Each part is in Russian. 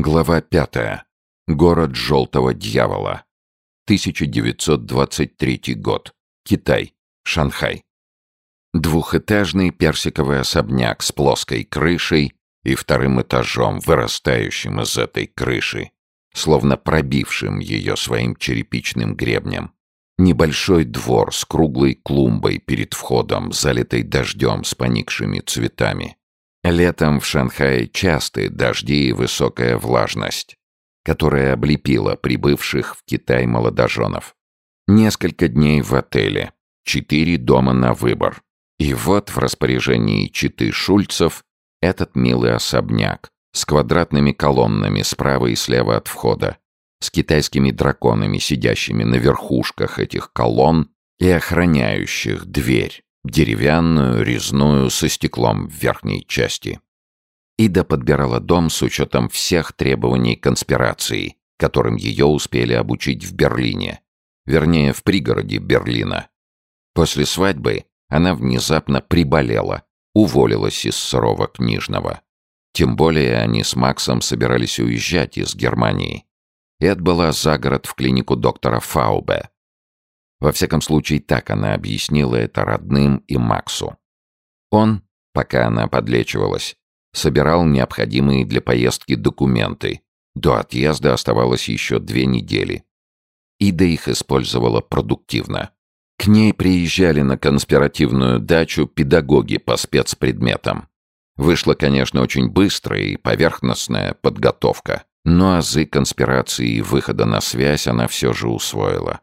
Глава пятая. Город Желтого Дьявола. 1923 год. Китай. Шанхай. Двухэтажный персиковый особняк с плоской крышей и вторым этажом, вырастающим из этой крыши, словно пробившим ее своим черепичным гребнем. Небольшой двор с круглой клумбой перед входом, залитой дождем с поникшими цветами. Летом в Шанхае частые дожди и высокая влажность, которая облепила прибывших в Китай молодоженов. Несколько дней в отеле, четыре дома на выбор. И вот в распоряжении читы Шульцев этот милый особняк с квадратными колоннами справа и слева от входа, с китайскими драконами, сидящими на верхушках этих колонн и охраняющих дверь деревянную, резную, со стеклом в верхней части. Ида подбирала дом с учетом всех требований конспирации, которым ее успели обучить в Берлине, вернее, в пригороде Берлина. После свадьбы она внезапно приболела, уволилась из сырого книжного. Тем более они с Максом собирались уезжать из Германии и отбыла за город в клинику доктора Фаубе, во всяком случае, так она объяснила это родным и Максу. Он, пока она подлечивалась, собирал необходимые для поездки документы. До отъезда оставалось еще две недели. Ида их использовала продуктивно. К ней приезжали на конспиративную дачу педагоги по спецпредметам. Вышла, конечно, очень быстрая и поверхностная подготовка, но азы конспирации и выхода на связь она все же усвоила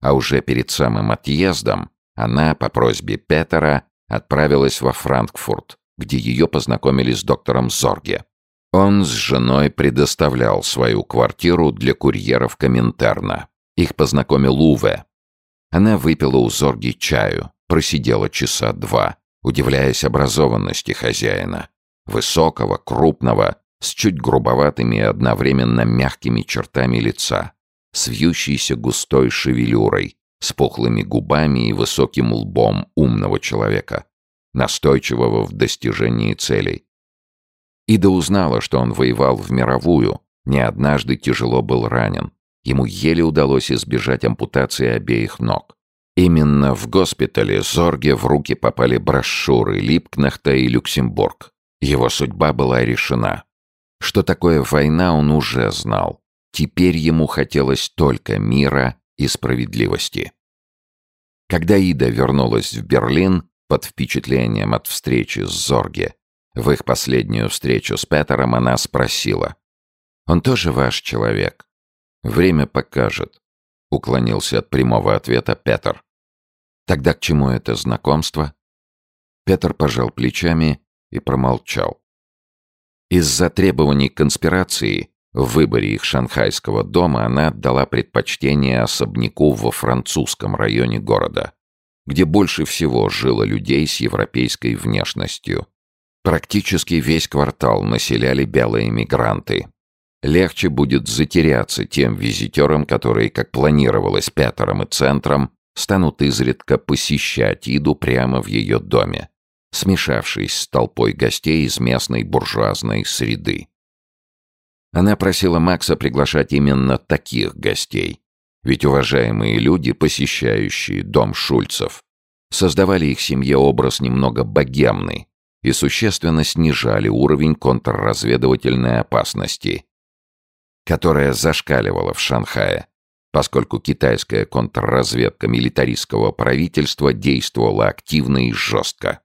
а уже перед самым отъездом она, по просьбе Петера, отправилась во Франкфурт, где ее познакомили с доктором Зорге. Он с женой предоставлял свою квартиру для курьеров Коминтерна. Их познакомил Уве. Она выпила у Зорги чаю, просидела часа два, удивляясь образованности хозяина. Высокого, крупного, с чуть грубоватыми и одновременно мягкими чертами лица с вьющейся густой шевелюрой, с пухлыми губами и высоким лбом умного человека, настойчивого в достижении целей. Ида узнала, что он воевал в мировую, не однажды тяжело был ранен. Ему еле удалось избежать ампутации обеих ног. Именно в госпитале Зорге в руки попали брошюры Липкнахта и Люксембург. Его судьба была решена. Что такое война, он уже знал. Теперь ему хотелось только мира и справедливости. Когда Ида вернулась в Берлин под впечатлением от встречи с Зорге, в их последнюю встречу с Петером она спросила. «Он тоже ваш человек?» «Время покажет», — уклонился от прямого ответа Петер. «Тогда к чему это знакомство?» Петр пожал плечами и промолчал. Из-за требований конспирации в выборе их шанхайского дома она отдала предпочтение особняку во французском районе города, где больше всего жило людей с европейской внешностью. Практически весь квартал населяли белые мигранты. Легче будет затеряться тем визитерам, которые, как планировалось Петером и Центром, станут изредка посещать Иду прямо в ее доме, смешавшись с толпой гостей из местной буржуазной среды. Она просила Макса приглашать именно таких гостей. Ведь уважаемые люди, посещающие дом Шульцев, создавали их семье образ немного богемный и существенно снижали уровень контрразведывательной опасности, которая зашкаливала в Шанхае, поскольку китайская контрразведка милитаристского правительства действовала активно и жестко.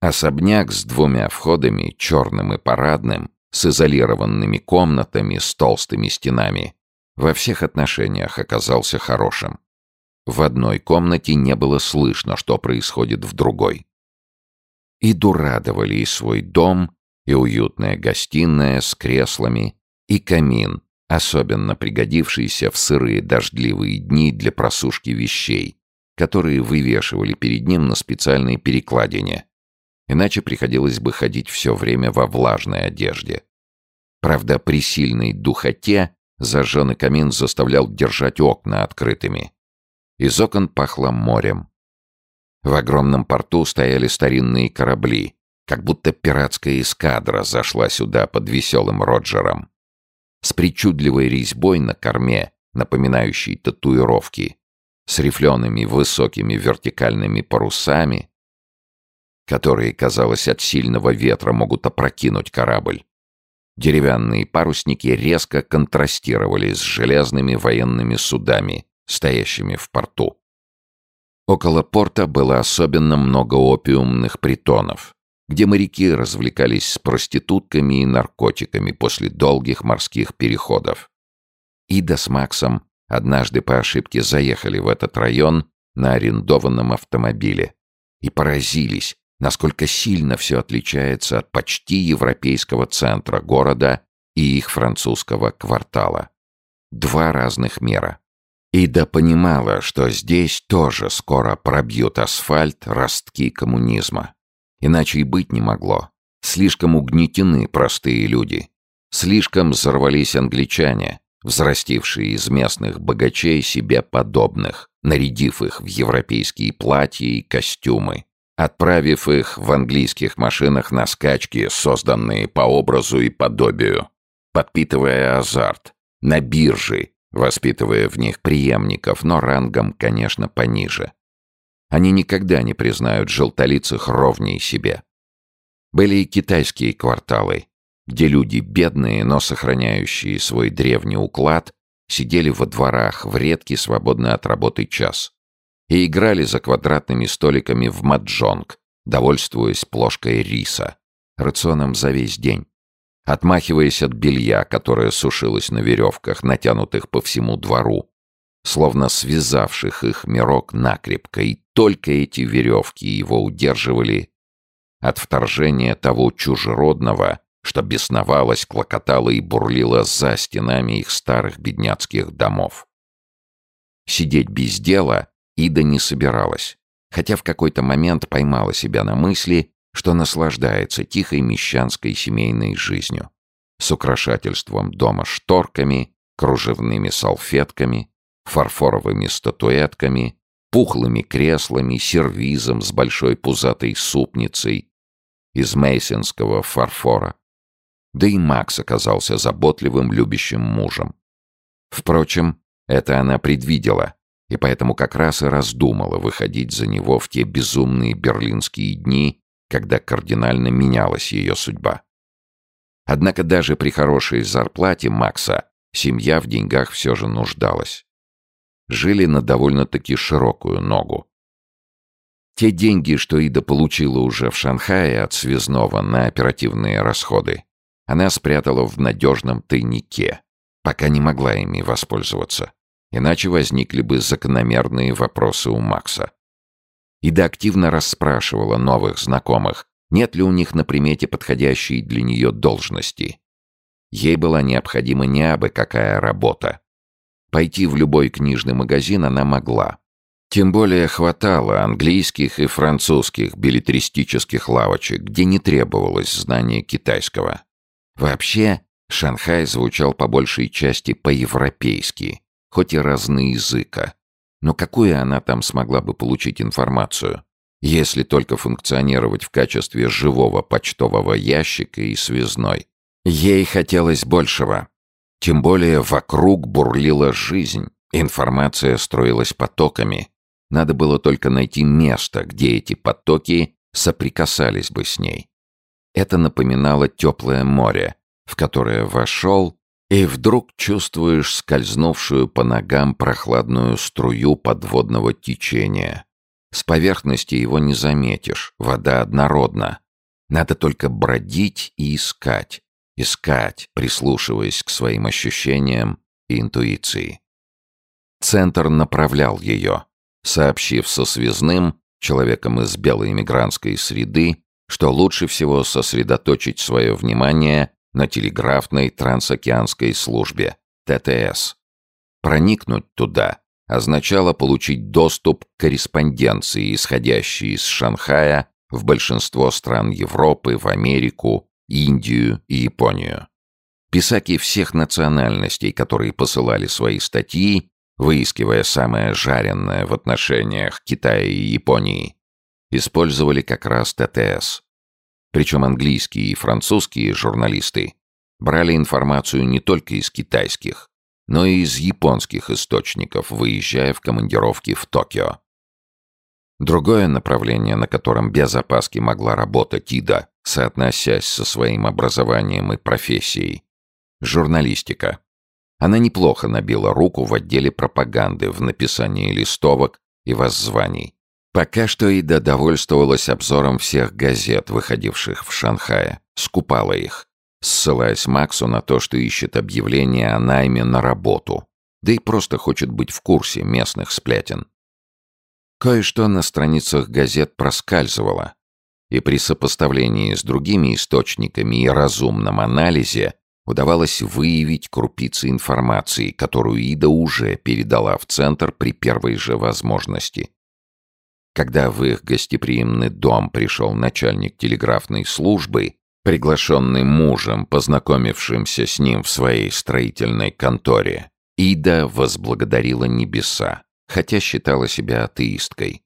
Особняк с двумя входами, черным и парадным, с изолированными комнатами, с толстыми стенами, во всех отношениях оказался хорошим. В одной комнате не было слышно, что происходит в другой. И дурадовали и свой дом, и уютная гостиная с креслами, и камин, особенно пригодившийся в сырые дождливые дни для просушки вещей, которые вывешивали перед ним на специальной перекладине, Иначе приходилось бы ходить все время во влажной одежде. Правда, при сильной духоте зажженный камин заставлял держать окна открытыми. Из окон пахло морем. В огромном порту стояли старинные корабли, как будто пиратская эскадра зашла сюда под веселым Роджером. С причудливой резьбой на корме, напоминающей татуировки, с рифлеными высокими вертикальными парусами, которые, казалось, от сильного ветра могут опрокинуть корабль. Деревянные парусники резко контрастировали с железными военными судами, стоящими в порту. Около порта было особенно много опиумных притонов, где моряки развлекались с проститутками и наркотиками после долгих морских переходов. Ида с Максом однажды по ошибке заехали в этот район на арендованном автомобиле и поразились, насколько сильно все отличается от почти европейского центра города и их французского квартала. Два разных мира. Ида понимала, что здесь тоже скоро пробьют асфальт ростки коммунизма. Иначе и быть не могло. Слишком угнетены простые люди. Слишком взорвались англичане, взрастившие из местных богачей себе подобных, нарядив их в европейские платья и костюмы, отправив их в английских машинах на скачки, созданные по образу и подобию, подпитывая азарт, на биржи, воспитывая в них преемников, но рангом, конечно, пониже. Они никогда не признают желтолицых ровней себе. Были и китайские кварталы, где люди бедные, но сохраняющие свой древний уклад, сидели во дворах в редкий свободный от работы час и играли за квадратными столиками в маджонг, довольствуясь плошкой риса, рационом за весь день, отмахиваясь от белья, которое сушилось на веревках, натянутых по всему двору, словно связавших их мирок накрепко, и только эти веревки его удерживали от вторжения того чужеродного, что бесновалось, клокотало и бурлило за стенами их старых бедняцких домов. Сидеть без дела Ида не собиралась, хотя в какой-то момент поймала себя на мысли, что наслаждается тихой мещанской семейной жизнью, с украшательством дома шторками, кружевными салфетками, фарфоровыми статуэтками, пухлыми креслами, сервизом с большой пузатой супницей из мейсинского фарфора. Да и Макс оказался заботливым, любящим мужем. Впрочем, это она предвидела, и поэтому как раз и раздумала выходить за него в те безумные берлинские дни, когда кардинально менялась ее судьба. Однако даже при хорошей зарплате Макса семья в деньгах все же нуждалась. Жили на довольно-таки широкую ногу. Те деньги, что Ида получила уже в Шанхае от связного на оперативные расходы, она спрятала в надежном тайнике, пока не могла ими воспользоваться. Иначе возникли бы закономерные вопросы у Макса. Ида активно расспрашивала новых знакомых, нет ли у них на примете подходящей для нее должности. Ей была необходима не абы какая работа. Пойти в любой книжный магазин она могла. Тем более хватало английских и французских билетристических лавочек, где не требовалось знания китайского. Вообще, Шанхай звучал по большей части по-европейски, хоть и разноязыка. Но какую она там смогла бы получить информацию, если только функционировать в качестве живого почтового ящика и связной? Ей хотелось большего. Тем более вокруг бурлила жизнь, информация строилась потоками. Надо было только найти место, где эти потоки соприкасались бы с ней. Это напоминало теплое море, в которое вошел, и вдруг чувствуешь скользнувшую по ногам прохладную струю подводного течения. С поверхности его не заметишь, вода однородна. Надо только бродить и искать, искать, прислушиваясь к своим ощущениям и интуиции. Центр направлял ее, сообщив со связным, человеком из белой иммигрантской среды, что лучше всего сосредоточить свое внимание на телеграфной трансокеанской службе, ТТС. Проникнуть туда означало получить доступ к корреспонденции, исходящей из Шанхая в большинство стран Европы, в Америку, Индию и Японию. Писаки всех национальностей, которые посылали свои статьи, выискивая самое жареное в отношениях Китая и Японии, использовали как раз ТТС. Причем английские и французские журналисты брали информацию не только из китайских, но и из японских источников, выезжая в командировки в Токио. Другое направление, на котором без опаски могла работать Ида, соотносясь со своим образованием и профессией – журналистика. Она неплохо набила руку в отделе пропаганды в написании листовок и воззваний. Пока что Ида довольствовалась обзором всех газет, выходивших в Шанхае, скупала их, ссылаясь Максу на то, что ищет объявление о найме на работу, да и просто хочет быть в курсе местных сплетен. Кое-что на страницах газет проскальзывало, и при сопоставлении с другими источниками и разумном анализе удавалось выявить крупицы информации, которую Ида уже передала в центр при первой же возможности. Когда в их гостеприимный дом пришел начальник телеграфной службы, приглашенный мужем, познакомившимся с ним в своей строительной конторе, Ида возблагодарила небеса, хотя считала себя атеисткой.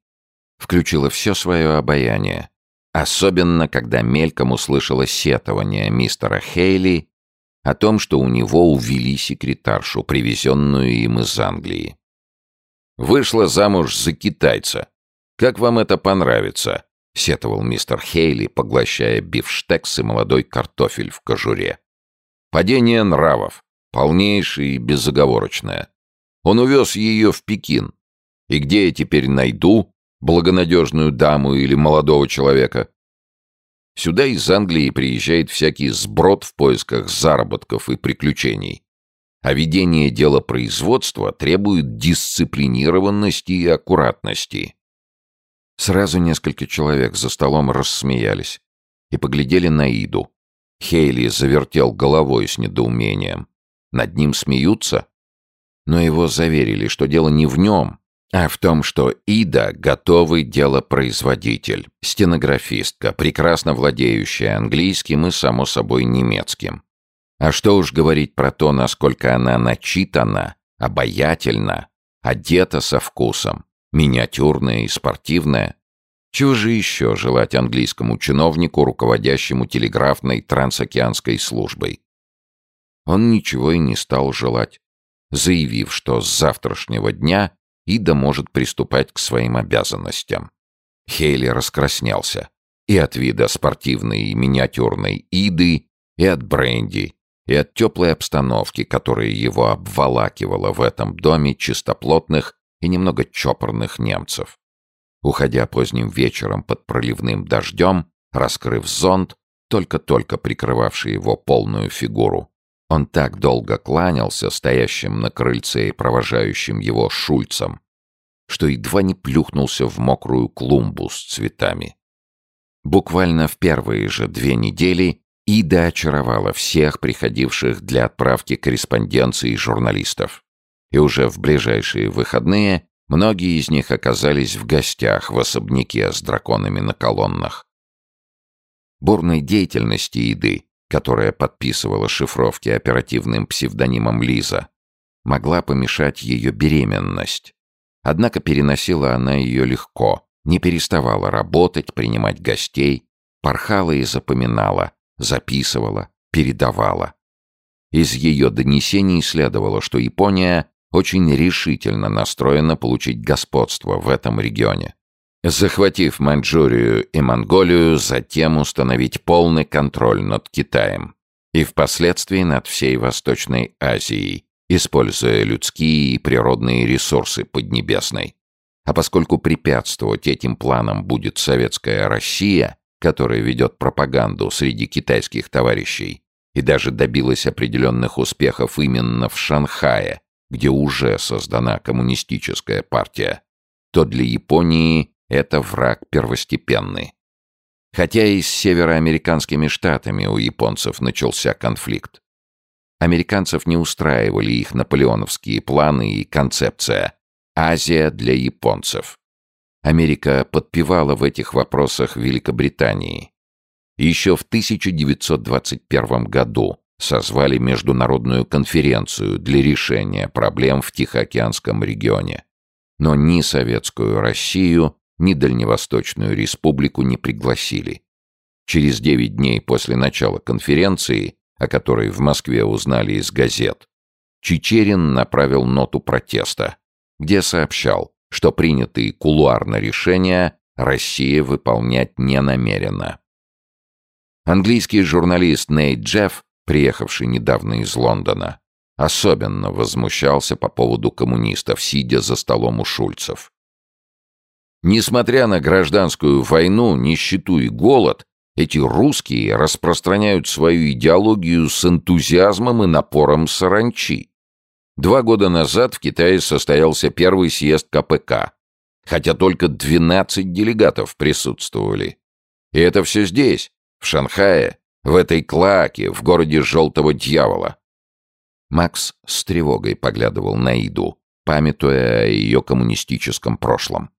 Включила все свое обаяние, особенно когда мельком услышала сетование мистера Хейли о том, что у него увели секретаршу, привезенную им из Англии. «Вышла замуж за китайца. Как вам это понравится?» — сетовал мистер Хейли, поглощая бифштекс и молодой картофель в кожуре. «Падение нравов. Полнейшее и безоговорочное. Он увез ее в Пекин. И где я теперь найду благонадежную даму или молодого человека? Сюда из Англии приезжает всякий сброд в поисках заработков и приключений. А ведение дела производства требует дисциплинированности и аккуратности. Сразу несколько человек за столом рассмеялись и поглядели на Иду. Хейли завертел головой с недоумением. Над ним смеются? Но его заверили, что дело не в нем, а в том, что Ида — готовый делопроизводитель, стенографистка, прекрасно владеющая английским и, само собой, немецким. А что уж говорить про то, насколько она начитана, обаятельна, одета со вкусом, миниатюрная и спортивная. Чего же еще желать английскому чиновнику, руководящему телеграфной трансокеанской службой? Он ничего и не стал желать, заявив, что с завтрашнего дня Ида может приступать к своим обязанностям. Хейли раскраснелся. И от вида спортивной и миниатюрной Иды, и от бренди, и от теплой обстановки, которая его обволакивала в этом доме чистоплотных и немного чопорных немцев. Уходя поздним вечером под проливным дождем, раскрыв зонт, только-только прикрывавший его полную фигуру, он так долго кланялся стоящим на крыльце и провожающим его шульцам, что едва не плюхнулся в мокрую клумбу с цветами. Буквально в первые же две недели Ида очаровала всех приходивших для отправки корреспонденции журналистов. И уже в ближайшие выходные многие из них оказались в гостях в особняке с драконами на колоннах. Бурной деятельности Иды которая подписывала шифровки оперативным псевдонимом Лиза, могла помешать ее беременность. Однако переносила она ее легко, не переставала работать, принимать гостей, порхала и запоминала, записывала, передавала. Из ее донесений следовало, что Япония очень решительно настроена получить господство в этом регионе. Захватив Маньчжурию и Монголию, затем установить полный контроль над Китаем и впоследствии над всей Восточной Азией, используя людские и природные ресурсы Поднебесной. А поскольку препятствовать этим планам будет советская Россия, которая ведет пропаганду среди китайских товарищей и даже добилась определенных успехов именно в Шанхае, где уже создана коммунистическая партия, то для Японии это враг первостепенный. Хотя и с североамериканскими штатами у японцев начался конфликт. Американцев не устраивали их наполеоновские планы и концепция «Азия для японцев». Америка подпевала в этих вопросах Великобритании. Еще в 1921 году созвали международную конференцию для решения проблем в Тихоокеанском регионе. Но ни Советскую Россию, ни Дальневосточную республику не пригласили. Через девять дней после начала конференции, о которой в Москве узнали из газет, Чичерин направил ноту протеста, где сообщал, что принятые кулуарно решения Россия выполнять не намерена. Английский журналист Нейт Джефф, приехавший недавно из Лондона, особенно возмущался по поводу коммунистов, сидя за столом у Шульцев. Несмотря на гражданскую войну, нищету и голод, эти русские распространяют свою идеологию с энтузиазмом и напором саранчи. Два года назад в Китае состоялся первый съезд КПК, хотя только 12 делегатов присутствовали. И это все здесь, в Шанхае, в этой клаке, в городе Желтого Дьявола. Макс с тревогой поглядывал на Иду, памятуя о ее коммунистическом прошлом.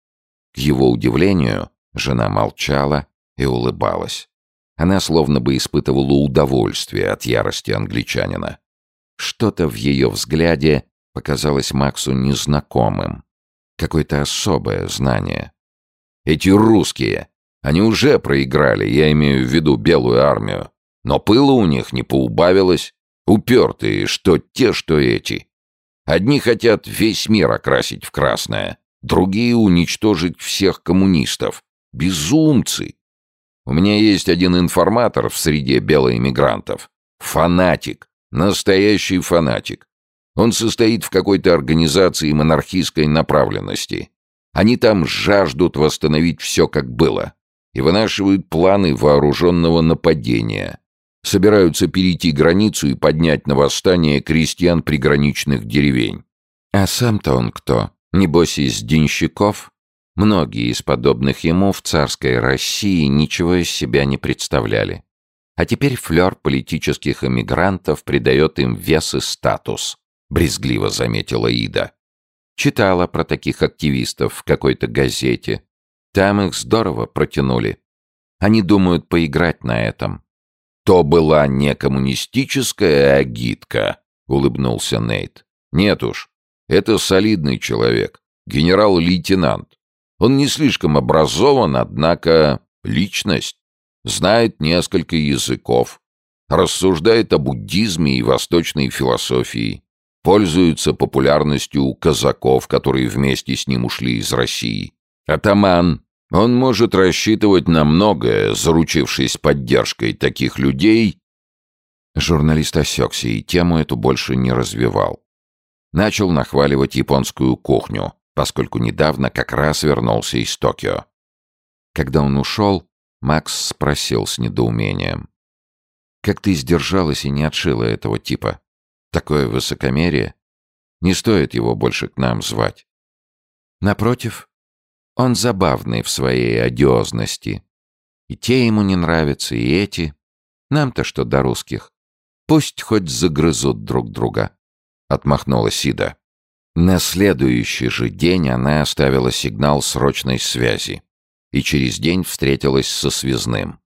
К его удивлению, жена молчала и улыбалась. Она словно бы испытывала удовольствие от ярости англичанина. Что-то в ее взгляде показалось Максу незнакомым. Какое-то особое знание. Эти русские, они уже проиграли, я имею в виду белую армию. Но пыла у них не поубавилось. Упертые, что те, что эти. Одни хотят весь мир окрасить в красное, другие — уничтожить всех коммунистов. Безумцы! У меня есть один информатор в среде белоэмигрантов. Фанатик. Настоящий фанатик. Он состоит в какой-то организации монархистской направленности. Они там жаждут восстановить все, как было. И вынашивают планы вооруженного нападения. Собираются перейти границу и поднять на восстание крестьян приграничных деревень. А сам-то он кто? Небось, из денщиков? Многие из подобных ему в царской России ничего из себя не представляли. А теперь флер политических эмигрантов придает им вес и статус, брезгливо заметила Ида. Читала про таких активистов в какой-то газете. Там их здорово протянули. Они думают поиграть на этом. То была не коммунистическая агитка, улыбнулся Нейт. Нет уж, это солидный человек, генерал-лейтенант. Он не слишком образован, однако личность. Знает несколько языков. Рассуждает о буддизме и восточной философии. Пользуется популярностью у казаков, которые вместе с ним ушли из России. Атаман. Он может рассчитывать на многое, заручившись поддержкой таких людей. Журналист осекся и тему эту больше не развивал. Начал нахваливать японскую кухню, поскольку недавно как раз вернулся из Токио. Когда он ушел, Макс спросил с недоумением. «Как ты сдержалась и не отшила этого типа? Такое высокомерие? Не стоит его больше к нам звать». «Напротив, он забавный в своей одиозности. И те ему не нравятся, и эти. Нам-то что до русских? Пусть хоть загрызут друг друга». Отмахнулась Ида. На следующий же день она оставила сигнал срочной связи и через день встретилась со связным.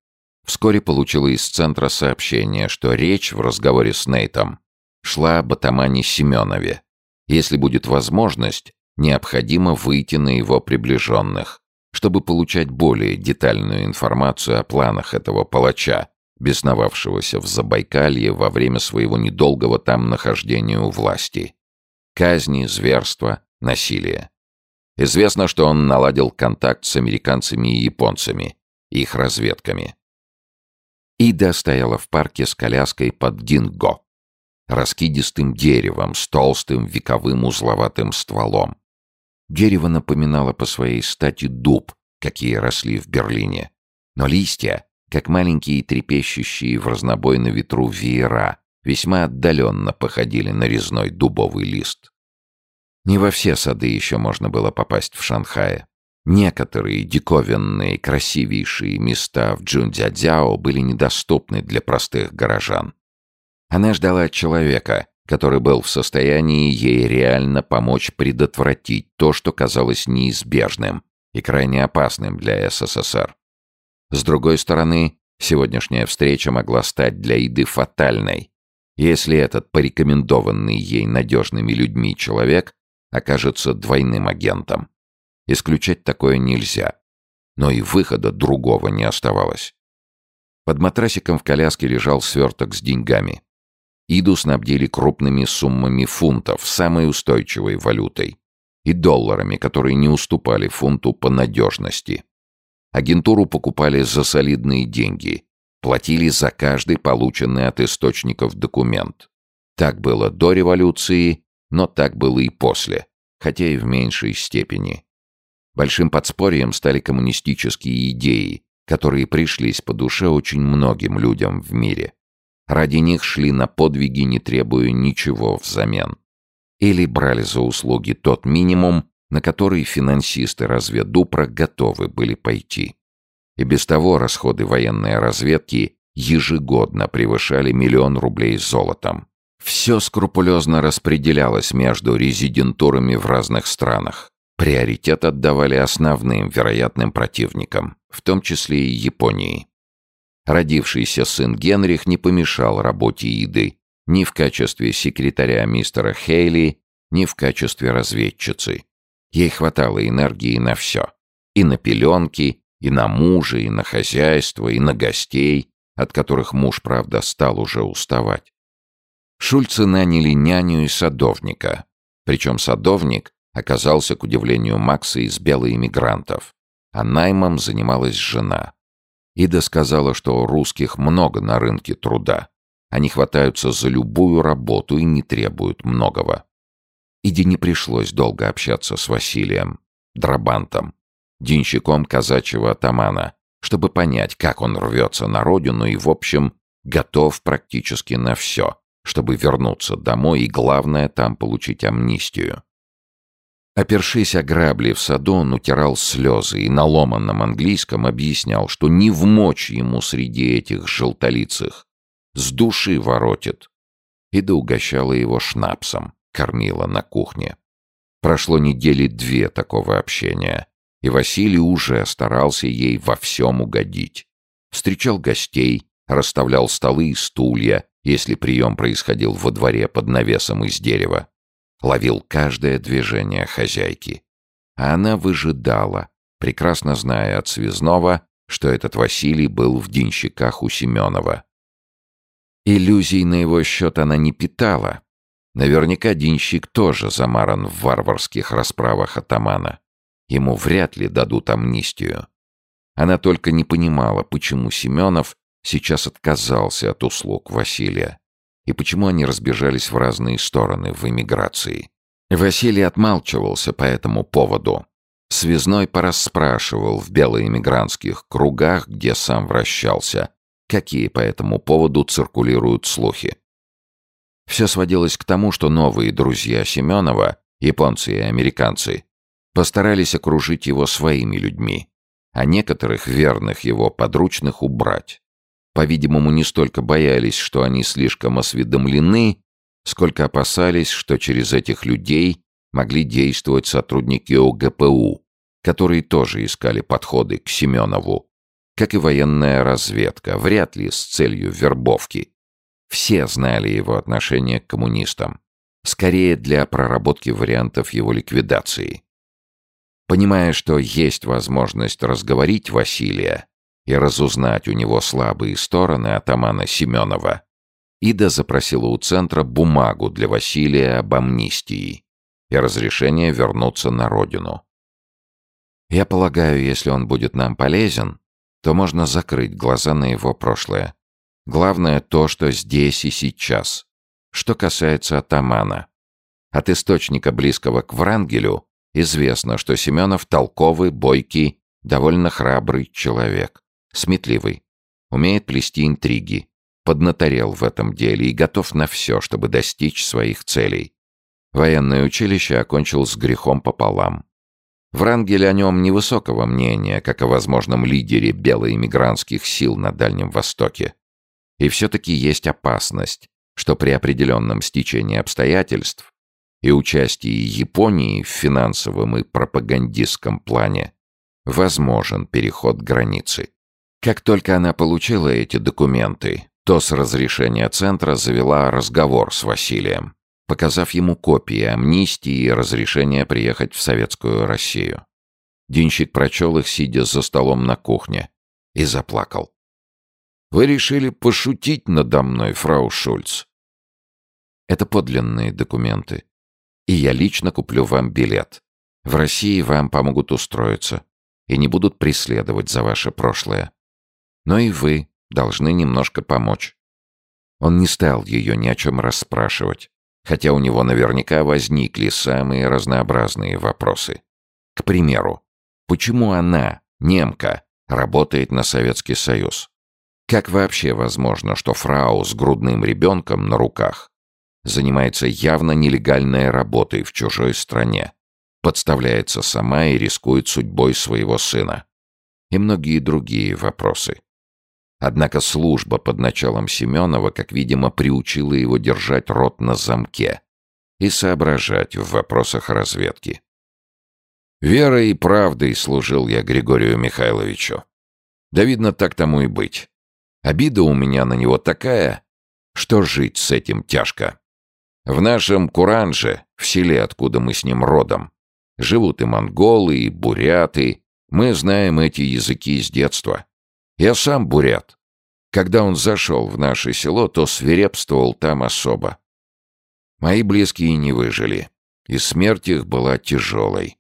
Вскоре получила из центра сообщение, что речь в разговоре с Нейтом шла об атамане Семенове. Если будет возможность, необходимо выйти на его приближенных, чтобы получать более детальную информацию о планах этого палача, бесновавшегося в Забайкалье во время своего недолгого там нахождения у власти. Казни, зверства, насилие. Известно, что он наладил контакт с американцами и японцами, их разведками. Ида стояла в парке с коляской под гинго, раскидистым деревом с толстым вековым узловатым стволом. Дерево напоминало по своей стати дуб, какие росли в Берлине. Но листья как маленькие трепещущие в разнобой на ветру веера, весьма отдаленно походили на резной дубовый лист. Не во все сады еще можно было попасть в Шанхае. Некоторые диковинные, красивейшие места в Джунцзядзяо были недоступны для простых горожан. Она ждала человека, который был в состоянии ей реально помочь предотвратить то, что казалось неизбежным и крайне опасным для СССР. С другой стороны, сегодняшняя встреча могла стать для Иды фатальной, если этот порекомендованный ей надежными людьми человек окажется двойным агентом. Исключать такое нельзя, но и выхода другого не оставалось. Под матрасиком в коляске лежал сверток с деньгами. Иду снабдили крупными суммами фунтов, самой устойчивой валютой, и долларами, которые не уступали фунту по надежности. Агентуру покупали за солидные деньги, платили за каждый полученный от источников документ. Так было до революции, но так было и после, хотя и в меньшей степени. Большим подспорьем стали коммунистические идеи, которые пришлись по душе очень многим людям в мире. Ради них шли на подвиги, не требуя ничего взамен. Или брали за услуги тот минимум, на который финансисты разведупра готовы были пойти. И без того расходы военной разведки ежегодно превышали миллион рублей золотом. Все скрупулезно распределялось между резидентурами в разных странах. Приоритет отдавали основным вероятным противникам, в том числе и Японии. Родившийся сын Генрих не помешал работе Иды ни в качестве секретаря мистера Хейли, ни в качестве разведчицы. Ей хватало энергии на все. И на пеленки, и на мужа, и на хозяйство, и на гостей, от которых муж, правда, стал уже уставать. Шульцы наняли няню и садовника. Причем садовник оказался, к удивлению Макса, из белоэмигрантов, а наймом занималась жена. Ида сказала, что русских много на рынке труда. Они хватаются за любую работу и не требуют многого. Иде не пришлось долго общаться с Василием, Драбантом, денщиком казачьего атамана, чтобы понять, как он рвется на родину и, в общем, готов практически на все, чтобы вернуться домой и, главное, там получить амнистию. Опершись о грабли в саду, он утирал слезы и на ломанном английском объяснял, что не в мочь ему среди этих желтолицых. С души воротит. Ида угощала его шнапсом, кормила на кухне. Прошло недели две такого общения, и Василий уже старался ей во всем угодить. Встречал гостей, расставлял столы и стулья, если прием происходил во дворе под навесом из дерева ловил каждое движение хозяйки. А она выжидала, прекрасно зная от связного, что этот Василий был в денщиках у Семенова. Иллюзий на его счет она не питала. Наверняка денщик тоже замаран в варварских расправах атамана. Ему вряд ли дадут амнистию. Она только не понимала, почему Семенов сейчас отказался от услуг Василия и почему они разбежались в разные стороны в эмиграции. Василий отмалчивался по этому поводу. Связной порасспрашивал в белоэмигрантских кругах, где сам вращался, какие по этому поводу циркулируют слухи. Все сводилось к тому, что новые друзья Семенова, японцы и американцы, постарались окружить его своими людьми, а некоторых верных его подручных убрать. По-видимому, не столько боялись, что они слишком осведомлены, сколько опасались, что через этих людей могли действовать сотрудники ОГПУ, которые тоже искали подходы к Семенову, как и военная разведка, вряд ли с целью вербовки. Все знали его отношение к коммунистам, скорее для проработки вариантов его ликвидации. Понимая, что есть возможность разговорить Василия, и разузнать у него слабые стороны атамана Семенова, Ида запросила у центра бумагу для Василия об амнистии и разрешение вернуться на родину. Я полагаю, если он будет нам полезен, то можно закрыть глаза на его прошлое. Главное то, что здесь и сейчас. Что касается атамана. От источника, близкого к Врангелю, известно, что Семенов толковый, бойкий, довольно храбрый человек. Сметливый. Умеет плести интриги. Поднаторел в этом деле и готов на все, чтобы достичь своих целей. Военное училище окончил с грехом пополам. Врангель о нем невысокого мнения, как о возможном лидере белоэмигрантских сил на Дальнем Востоке. И все-таки есть опасность, что при определенном стечении обстоятельств и участии Японии в финансовом и пропагандистском плане возможен переход границы. Как только она получила эти документы, то с разрешения центра завела разговор с Василием, показав ему копии амнистии и разрешения приехать в Советскую Россию. Денщик прочел их, сидя за столом на кухне, и заплакал. Вы решили пошутить надо мной, фрау Шульц? Это подлинные документы. И я лично куплю вам билет. В России вам помогут устроиться и не будут преследовать за ваше прошлое. Но и вы должны немножко помочь. Он не стал ее ни о чем расспрашивать, хотя у него наверняка возникли самые разнообразные вопросы. К примеру, почему она, немка, работает на Советский Союз? Как вообще возможно, что фрау с грудным ребенком на руках занимается явно нелегальной работой в чужой стране, подставляется сама и рискует судьбой своего сына? И многие другие вопросы. Однако служба под началом Семенова, как видимо, приучила его держать рот на замке и соображать в вопросах разведки. Верой и правдой служил я Григорию Михайловичу. Да видно, так тому и быть. Обида у меня на него такая, что жить с этим тяжко. В нашем Куранже, в селе, откуда мы с ним родом, живут и монголы, и буряты. Мы знаем эти языки с детства. Я сам бурят. Когда он зашел в наше село, то свирепствовал там особо. Мои близкие не выжили, и смерть их была тяжелой.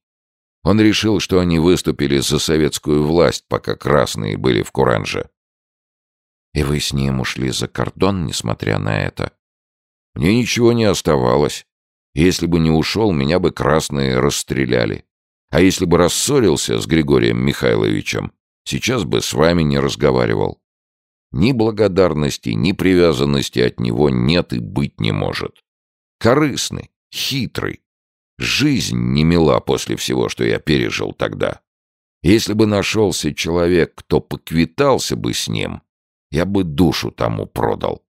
Он решил, что они выступили за советскую власть, пока красные были в Куранже. И вы с ним ушли за кордон, несмотря на это? Мне ничего не оставалось. Если бы не ушел, меня бы красные расстреляли. А если бы рассорился с Григорием Михайловичем, сейчас бы с вами не разговаривал. Ни благодарности, ни привязанности от него нет и быть не может. Корыстный, хитрый. Жизнь не мила после всего, что я пережил тогда. Если бы нашелся человек, кто поквитался бы с ним, я бы душу тому продал.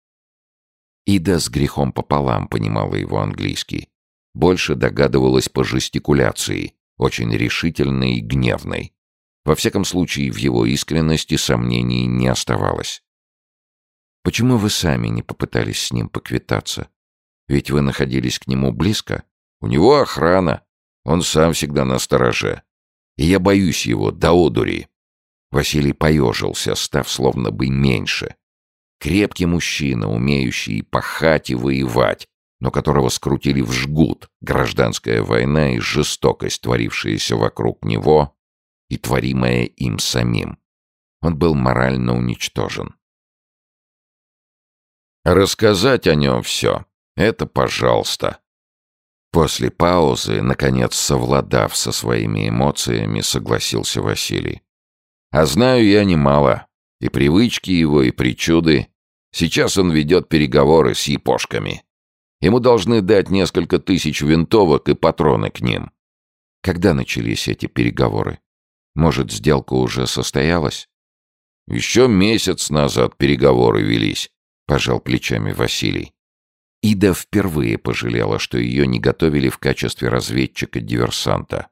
Ида с грехом пополам понимала его английский. Больше догадывалась по жестикуляции, очень решительной и гневной. Во всяком случае, в его искренности сомнений не оставалось. «Почему вы сами не попытались с ним поквитаться? Ведь вы находились к нему близко. У него охрана. Он сам всегда на стороже. И я боюсь его до одури». Василий поежился, став словно бы меньше. Крепкий мужчина, умеющий пахать и воевать, но которого скрутили в жгут гражданская война и жестокость, творившаяся вокруг него и творимая им самим. Он был морально уничтожен. Рассказать о нем все — это пожалуйста. После паузы, наконец совладав со своими эмоциями, согласился Василий. А знаю я немало. И привычки его, и причуды. Сейчас он ведет переговоры с япошками. Ему должны дать несколько тысяч винтовок и патроны к ним. Когда начались эти переговоры? Может, сделка уже состоялась? Еще месяц назад переговоры велись, пожал плечами Василий. Ида впервые пожалела, что ее не готовили в качестве разведчика-диверсанта.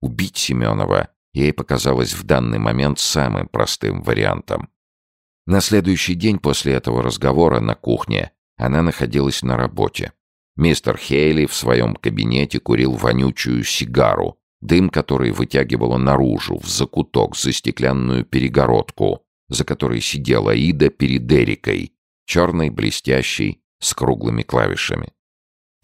Убить Семенова ей показалось в данный момент самым простым вариантом. На следующий день после этого разговора на кухне она находилась на работе. Мистер Хейли в своем кабинете курил вонючую сигару, дым которой вытягивала наружу, в закуток, за стеклянную перегородку, за которой сидела Ида перед Эрикой, черной, блестящей, с круглыми клавишами.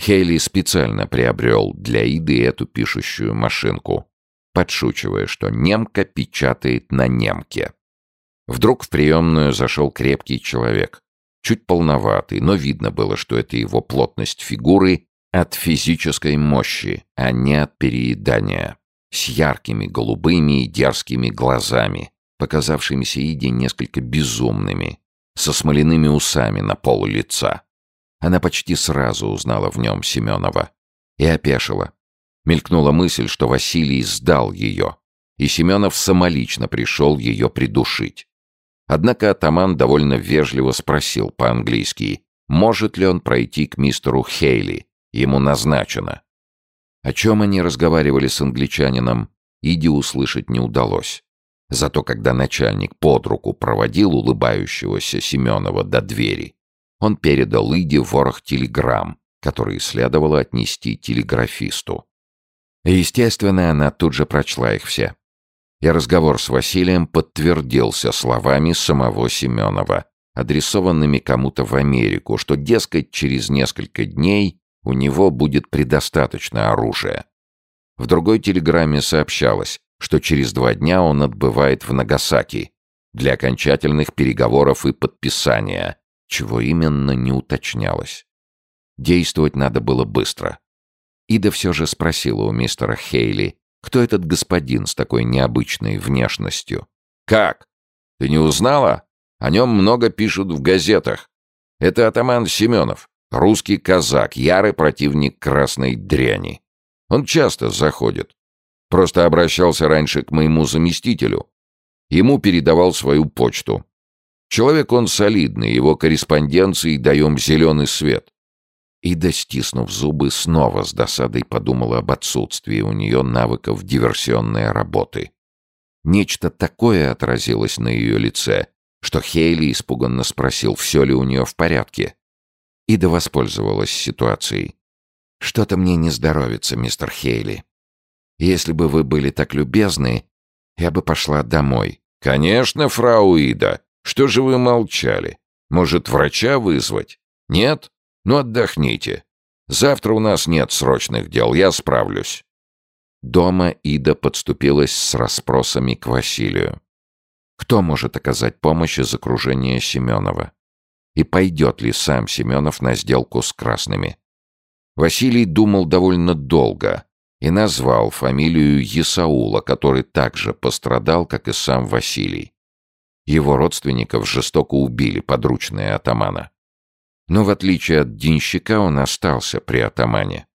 Хейли специально приобрел для Иды эту пишущую машинку, подшучивая, что немка печатает на немке. Вдруг в приемную зашел крепкий человек. Чуть полноватый, но видно было, что это его плотность фигуры от физической мощи, а не от переедания. С яркими голубыми и дерзкими глазами, показавшимися Иде несколько безумными, со смоляными усами на полу лица. Она почти сразу узнала в нем Семенова и опешила. Мелькнула мысль, что Василий сдал ее, и Семенов самолично пришел ее придушить. Однако атаман довольно вежливо спросил по-английски, может ли он пройти к мистеру Хейли, ему назначено. О чем они разговаривали с англичанином, Иди услышать не удалось. Зато когда начальник под руку проводил улыбающегося Семенова до двери, он передал Иде ворох телеграмм, которые следовало отнести телеграфисту. Естественно, она тут же прочла их все и разговор с Василием подтвердился словами самого Семенова, адресованными кому-то в Америку, что, дескать, через несколько дней у него будет предостаточно оружия. В другой телеграмме сообщалось, что через два дня он отбывает в Нагасаки для окончательных переговоров и подписания, чего именно не уточнялось. Действовать надо было быстро. Ида все же спросила у мистера Хейли, кто этот господин с такой необычной внешностью. «Как? Ты не узнала? О нем много пишут в газетах. Это атаман Семенов, русский казак, ярый противник красной дряни. Он часто заходит. Просто обращался раньше к моему заместителю. Ему передавал свою почту. Человек он солидный, его корреспонденции даем зеленый свет. И, достиснув зубы, снова с досадой подумала об отсутствии у нее навыков диверсионной работы. Нечто такое отразилось на ее лице, что Хейли испуганно спросил, все ли у нее в порядке. Ида воспользовалась ситуацией. «Что-то мне не здоровится, мистер Хейли. Если бы вы были так любезны, я бы пошла домой». «Конечно, фрау Ида. Что же вы молчали? Может, врача вызвать? Нет? Ну, отдохните. Завтра у нас нет срочных дел, я справлюсь». Дома Ида подступилась с расспросами к Василию. Кто может оказать помощь из окружения Семенова? И пойдет ли сам Семенов на сделку с красными? Василий думал довольно долго, и назвал фамилию Есаула, который также пострадал, как и сам Василий. Его родственников жестоко убили подручные атамана. Но в отличие от денщика он остался при атамане.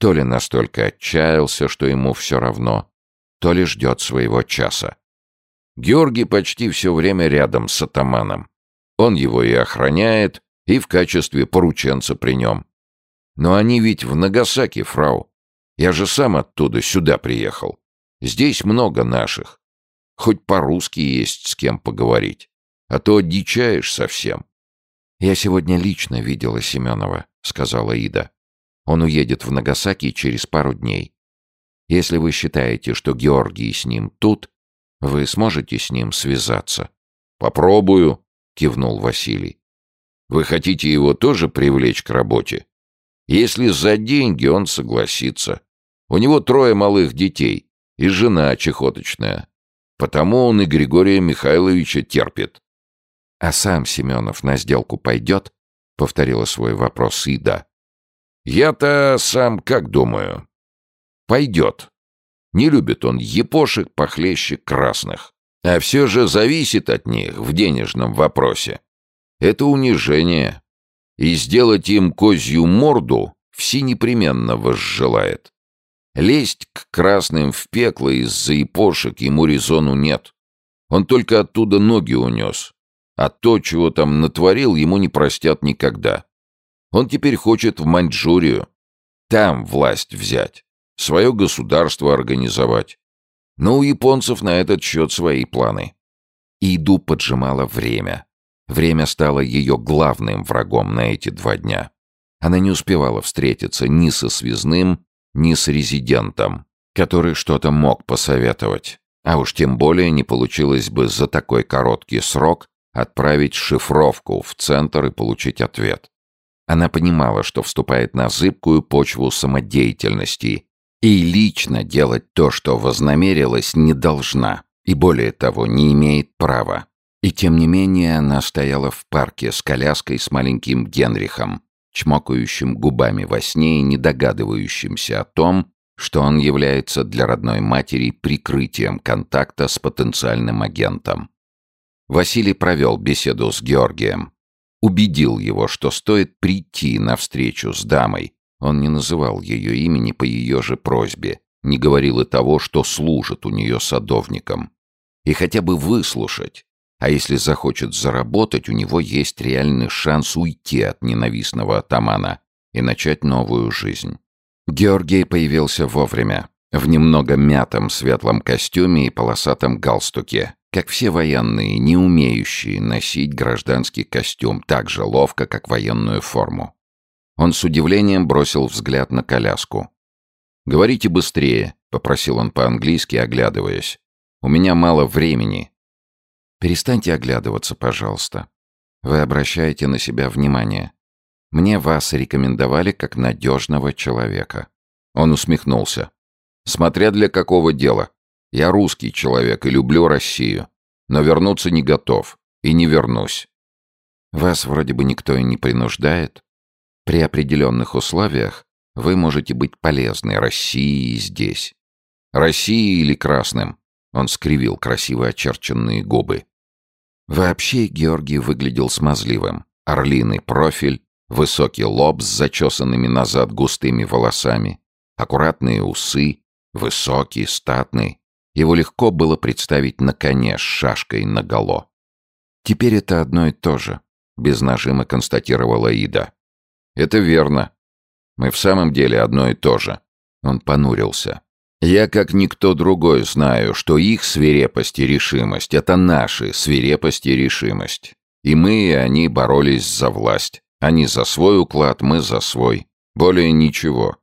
То ли настолько отчаялся, что ему все равно, то ли ждет своего часа. Георгий почти все время рядом с атаманом. Он его и охраняет, и в качестве порученца при нем. Но они ведь в Нагасаки, фрау. Я же сам оттуда сюда приехал. Здесь много наших. Хоть по-русски есть с кем поговорить. А то дичаешь совсем. «Я сегодня лично видела Семенова», — сказала Ида. «Он уедет в Нагасаки через пару дней. Если вы считаете, что Георгий с ним тут, вы сможете с ним связаться?» «Попробую», — кивнул Василий. «Вы хотите его тоже привлечь к работе? Если за деньги он согласится. У него трое малых детей и жена чехоточная. Потому он и Григория Михайловича терпит. «А сам Семенов на сделку пойдет?» — повторила свой вопрос Ида. «Я-то сам как думаю. Пойдет. Не любит он епошек похлеще красных. А все же зависит от них в денежном вопросе. Это унижение. И сделать им козью морду все непременно возжелает. Лезть к красным в пекло из-за епошек ему резону нет. Он только оттуда ноги унес. А то, чего там натворил, ему не простят никогда. Он теперь хочет в Маньчжурию. Там власть взять. Свое государство организовать. Но у японцев на этот счет свои планы. Иду поджимало время. Время стало ее главным врагом на эти два дня. Она не успевала встретиться ни со связным, ни с резидентом, который что-то мог посоветовать. А уж тем более не получилось бы за такой короткий срок отправить шифровку в центр и получить ответ. Она понимала, что вступает на зыбкую почву самодеятельности и лично делать то, что вознамерилась, не должна, и более того, не имеет права. И тем не менее она стояла в парке с коляской с маленьким Генрихом, чмокающим губами во сне и не догадывающимся о том, что он является для родной матери прикрытием контакта с потенциальным агентом. Василий провел беседу с Георгием. Убедил его, что стоит прийти на встречу с дамой. Он не называл ее имени по ее же просьбе, не говорил и того, что служит у нее садовником. И хотя бы выслушать, а если захочет заработать, у него есть реальный шанс уйти от ненавистного атамана и начать новую жизнь. Георгий появился вовремя, в немного мятом светлом костюме и полосатом галстуке, как все военные, не умеющие носить гражданский костюм так же ловко, как военную форму. Он с удивлением бросил взгляд на коляску. «Говорите быстрее», — попросил он по-английски, оглядываясь. «У меня мало времени, «Перестаньте оглядываться, пожалуйста. Вы обращаете на себя внимание. Мне вас рекомендовали как надежного человека». Он усмехнулся. «Смотря для какого дела. Я русский человек и люблю Россию. Но вернуться не готов. И не вернусь». «Вас вроде бы никто и не принуждает. При определенных условиях вы можете быть полезны России здесь». «России или красным?» Он скривил красиво очерченные губы. Вообще Георгий выглядел смазливым. Орлиный профиль, высокий лоб с зачесанными назад густыми волосами, аккуратные усы, высокий, статный. Его легко было представить на коне с шашкой наголо. Теперь это одно и то же, без нажима констатировала Ида. Это верно. Мы в самом деле одно и то же. Он понурился. Я, как никто другой, знаю, что их свирепость и решимость — это наши свирепость и решимость. И мы, и они боролись за власть. Они за свой уклад, мы за свой. Более ничего.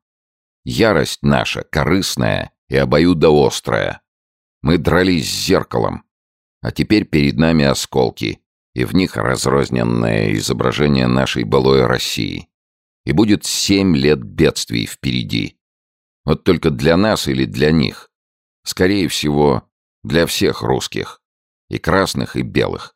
Ярость наша корыстная и обоюдоострая. Мы дрались с зеркалом. А теперь перед нами осколки, и в них разрозненное изображение нашей былой России. И будет семь лет бедствий впереди. Вот только для нас или для них? Скорее всего, для всех русских. И красных, и белых.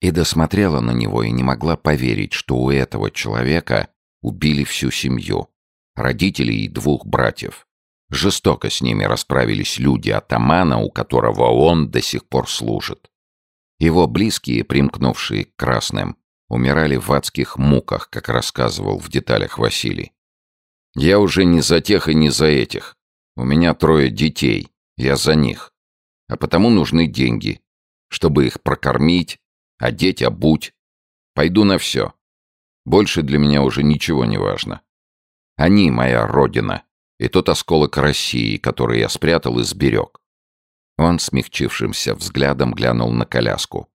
И досмотрела на него и не могла поверить, что у этого человека убили всю семью. Родителей и двух братьев. Жестоко с ними расправились люди атамана, у которого он до сих пор служит. Его близкие, примкнувшие к красным, умирали в адских муках, как рассказывал в деталях Василий. Я уже не за тех и не за этих. У меня трое детей, я за них. А потому нужны деньги, чтобы их прокормить, одеть, обуть. Пойду на все. Больше для меня уже ничего не важно. Они моя родина и тот осколок России, который я спрятал и сберег. Он смягчившимся взглядом глянул на коляску.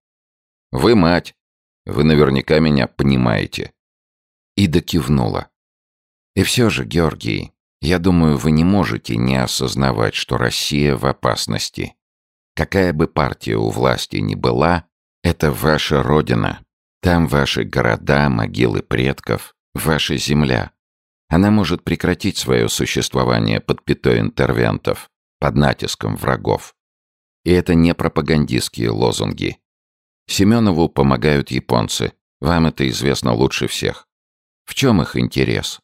«Вы мать. Вы наверняка меня понимаете». Ида кивнула. И все же, Георгий, я думаю, вы не можете не осознавать, что Россия в опасности. Какая бы партия у власти ни была, это ваша родина. Там ваши города, могилы предков, ваша земля. Она может прекратить свое существование под пятой интервентов, под натиском врагов. И это не пропагандистские лозунги. Семенову помогают японцы. Вам это известно лучше всех. В чем их интерес?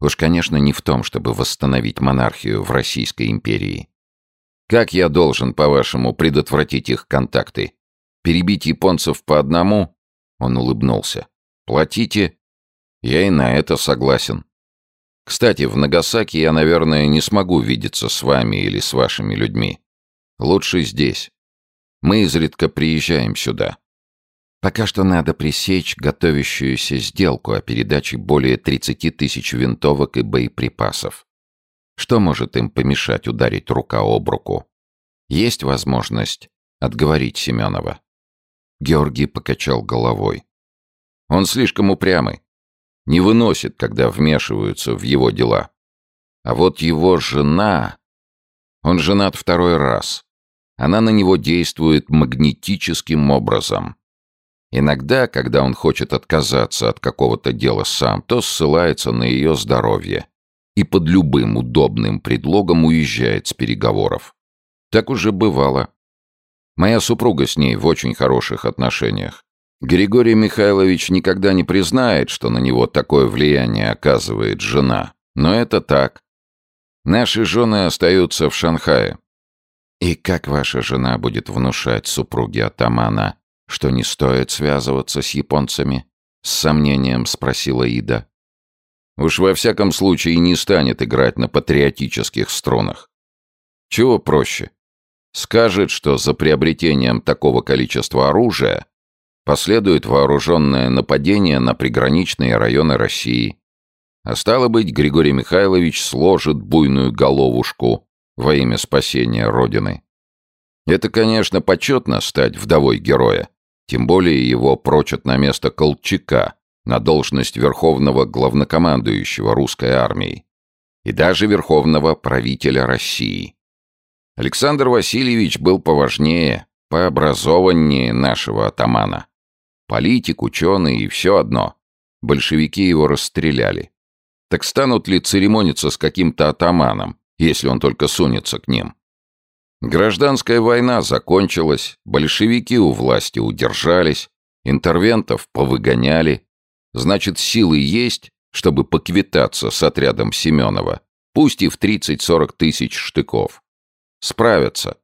Уж, конечно, не в том, чтобы восстановить монархию в Российской империи. Как я должен, по-вашему, предотвратить их контакты? Перебить японцев по одному? Он улыбнулся. Платите? Я и на это согласен. Кстати, в Нагасаки я, наверное, не смогу видеться с вами или с вашими людьми. Лучше здесь. Мы изредка приезжаем сюда. Пока что надо пресечь готовящуюся сделку о передаче более 30 тысяч винтовок и боеприпасов. Что может им помешать ударить рука об руку? Есть возможность отговорить Семенова. Георгий покачал головой. Он слишком упрямый. Не выносит, когда вмешиваются в его дела. А вот его жена... Он женат второй раз. Она на него действует магнетическим образом. Иногда, когда он хочет отказаться от какого-то дела сам, то ссылается на ее здоровье и под любым удобным предлогом уезжает с переговоров. Так уже бывало. Моя супруга с ней в очень хороших отношениях. Григорий Михайлович никогда не признает, что на него такое влияние оказывает жена. Но это так. Наши жены остаются в Шанхае. И как ваша жена будет внушать супруге атамана что не стоит связываться с японцами? С сомнением спросила Ида. Уж во всяком случае не станет играть на патриотических струнах. Чего проще? Скажет, что за приобретением такого количества оружия последует вооруженное нападение на приграничные районы России. А стало быть, Григорий Михайлович сложит буйную головушку во имя спасения Родины. Это, конечно, почетно стать вдовой героя. Тем более его прочат на место Колчака, на должность верховного главнокомандующего русской армией и даже верховного правителя России. Александр Васильевич был поважнее, пообразованнее нашего атамана. Политик, ученый и все одно. Большевики его расстреляли. Так станут ли церемониться с каким-то атаманом, если он только сунется к ним? Гражданская война закончилась, большевики у власти удержались, интервентов повыгоняли. Значит, силы есть, чтобы поквитаться с отрядом Семенова, пусть и в 30-40 тысяч штыков. Справятся.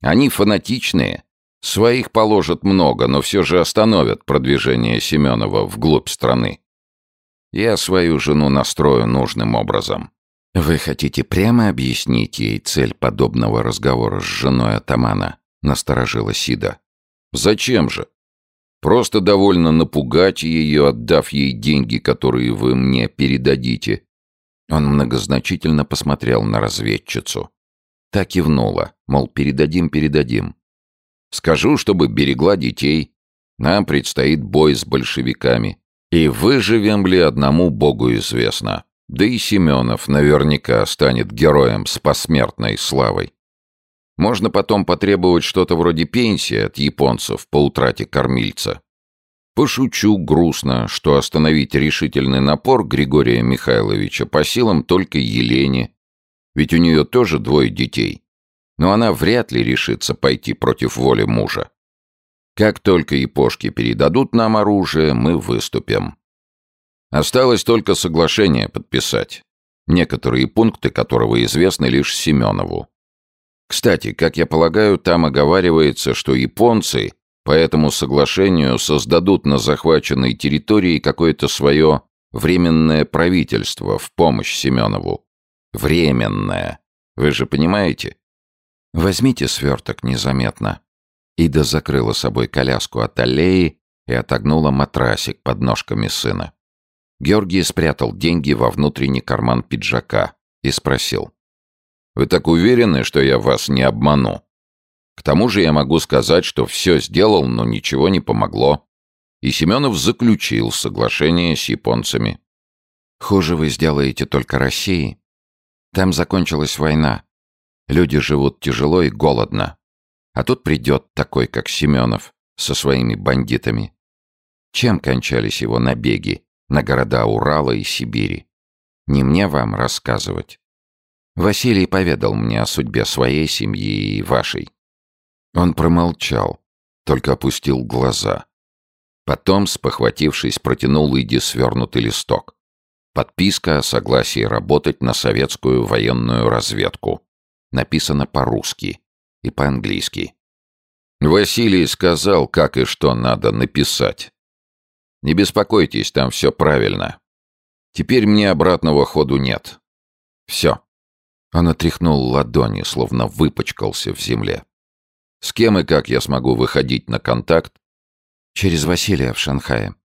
Они фанатичные, своих положат много, но все же остановят продвижение Семенова вглубь страны. Я свою жену настрою нужным образом. Вы хотите прямо объяснить ей цель подобного разговора с женой атамана? Насторожила Сида. Зачем же? Просто довольно напугать ее, отдав ей деньги, которые вы мне передадите. Он многозначительно посмотрел на разведчицу. Так кивнула, мол, передадим, передадим. Скажу, чтобы берегла детей. Нам предстоит бой с большевиками. И выживем ли одному Богу известно. Да и Семенов наверняка станет героем с посмертной славой. Можно потом потребовать что-то вроде пенсии от японцев по утрате кормильца. Пошучу грустно, что остановить решительный напор Григория Михайловича по силам только Елене, ведь у нее тоже двое детей. Но она вряд ли решится пойти против воли мужа. Как только япошки передадут нам оружие, мы выступим. Осталось только соглашение подписать, некоторые пункты которого известны лишь Семенову. Кстати, как я полагаю, там оговаривается, что японцы по этому соглашению создадут на захваченной территории какое-то свое временное правительство в помощь Семенову. Временное. Вы же понимаете? Возьмите сверток незаметно. Ида закрыла собой коляску от аллеи и отогнула матрасик под ножками сына. Георгий спрятал деньги во внутренний карман пиджака и спросил. «Вы так уверены, что я вас не обману?» К тому же я могу сказать, что все сделал, но ничего не помогло. И Семенов заключил соглашение с японцами. Хуже вы сделаете только России. Там закончилась война. Люди живут тяжело и голодно. А тут придет такой, как Семенов, со своими бандитами. Чем кончались его набеги на города Урала и Сибири? Не мне вам рассказывать. Василий поведал мне о судьбе своей семьи и вашей. Он промолчал, только опустил глаза. Потом, спохватившись, протянул Иди свернутый листок. Подписка о согласии работать на советскую военную разведку. Написано по-русски и по-английски. Василий сказал, как и что надо написать. Не беспокойтесь, там все правильно. Теперь мне обратного ходу нет. Все. Он отряхнул ладони, словно выпачкался в земле. С кем и как я смогу выходить на контакт? Через Василия в Шанхае.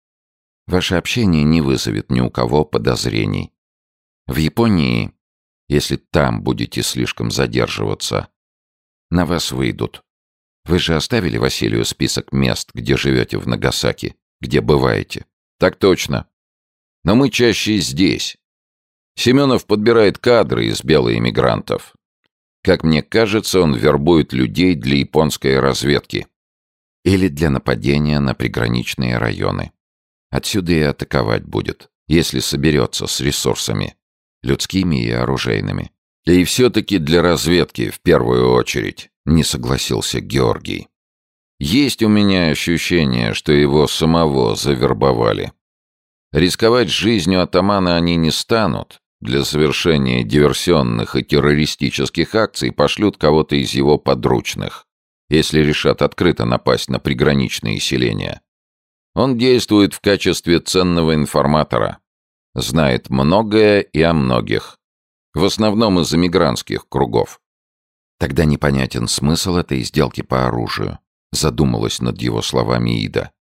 Ваше общение не вызовет ни у кого подозрений. В Японии, если там будете слишком задерживаться, на вас выйдут. Вы же оставили Василию список мест, где живете в Нагасаки, где бываете? Так точно. Но мы чаще здесь. Семенов подбирает кадры из белоэмигрантов. Как мне кажется, он вербует людей для японской разведки. Или для нападения на приграничные районы. Отсюда и атаковать будет, если соберется с ресурсами, людскими и оружейными. И все-таки для разведки в первую очередь, не согласился Георгий. Есть у меня ощущение, что его самого завербовали. Рисковать жизнью атамана они не станут, для совершения диверсионных и террористических акций пошлют кого-то из его подручных, если решат открыто напасть на приграничные селения. Он действует в качестве ценного информатора. Знает многое и о многих. В основном из эмигрантских кругов. Тогда непонятен смысл этой сделки по оружию, задумалась над его словами Ида.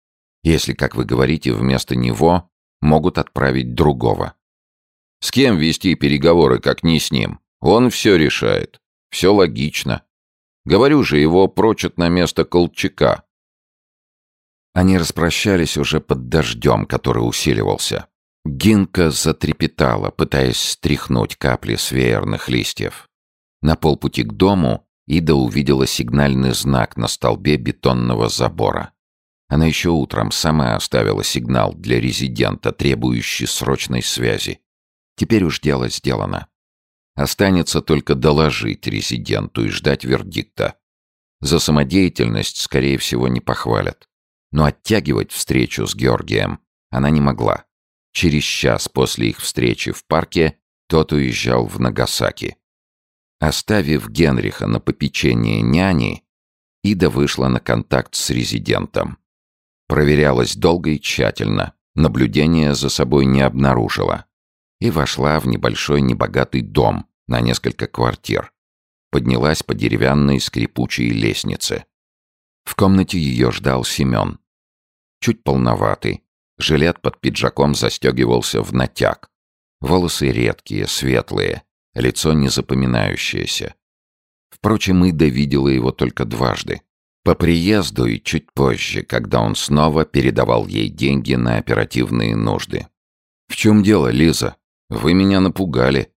Если, как вы говорите, вместо него могут отправить другого. С кем вести переговоры, как не с ним? Он все решает. Все логично. Говорю же, его прочат на место Колчака. Они распрощались уже под дождем, который усиливался. Гинка затрепетала, пытаясь стряхнуть капли с веерных листьев. На полпути к дому Ида увидела сигнальный знак на столбе бетонного забора. Она еще утром сама оставила сигнал для резидента, требующий срочной связи. Теперь уж дело сделано. Останется только доложить резиденту и ждать вердикта. За самодеятельность, скорее всего, не похвалят. Но оттягивать встречу с Георгием она не могла. Через час после их встречи в парке тот уезжал в Нагасаки. Оставив Генриха на попечение няни, Ида вышла на контакт с резидентом. Проверялась долго и тщательно, наблюдения за собой не обнаружила. И вошла в небольшой небогатый дом на несколько квартир. Поднялась по деревянной скрипучей лестнице. В комнате ее ждал Семен. Чуть полноватый, жилет под пиджаком застегивался в натяг. Волосы редкие, светлые, лицо незапоминающееся. Впрочем, Ида видела его только дважды. По приезду и чуть позже, когда он снова передавал ей деньги на оперативные нужды. «В чем дело, Лиза? Вы меня напугали».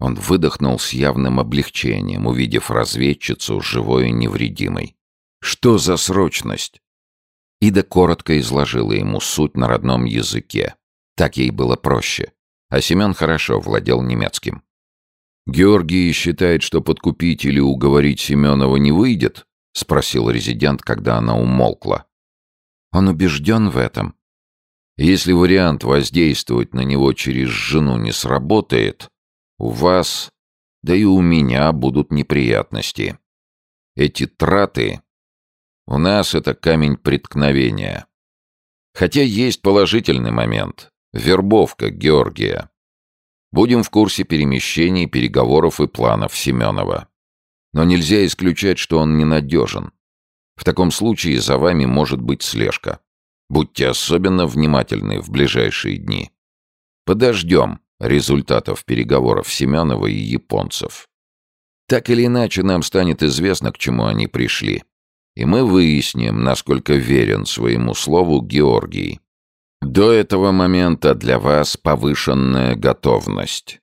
Он выдохнул с явным облегчением, увидев разведчицу живой и невредимой. «Что за срочность?» Ида коротко изложила ему суть на родном языке. Так ей было проще. А Семен хорошо владел немецким. «Георгий считает, что подкупить или уговорить Семенова не выйдет?» — спросил резидент, когда она умолкла. «Он убежден в этом. Если вариант воздействовать на него через жену не сработает, у вас, да и у меня будут неприятности. Эти траты... У нас это камень преткновения. Хотя есть положительный момент — вербовка Георгия. Будем в курсе перемещений, переговоров и планов Семенова. Но нельзя исключать, что он ненадежен. В таком случае за вами может быть слежка. Будьте особенно внимательны в ближайшие дни. Подождем результатов переговоров Семенова и японцев. Так или иначе, нам станет известно, к чему они пришли. И мы выясним, насколько верен своему слову Георгий. До этого момента для вас повышенная готовность.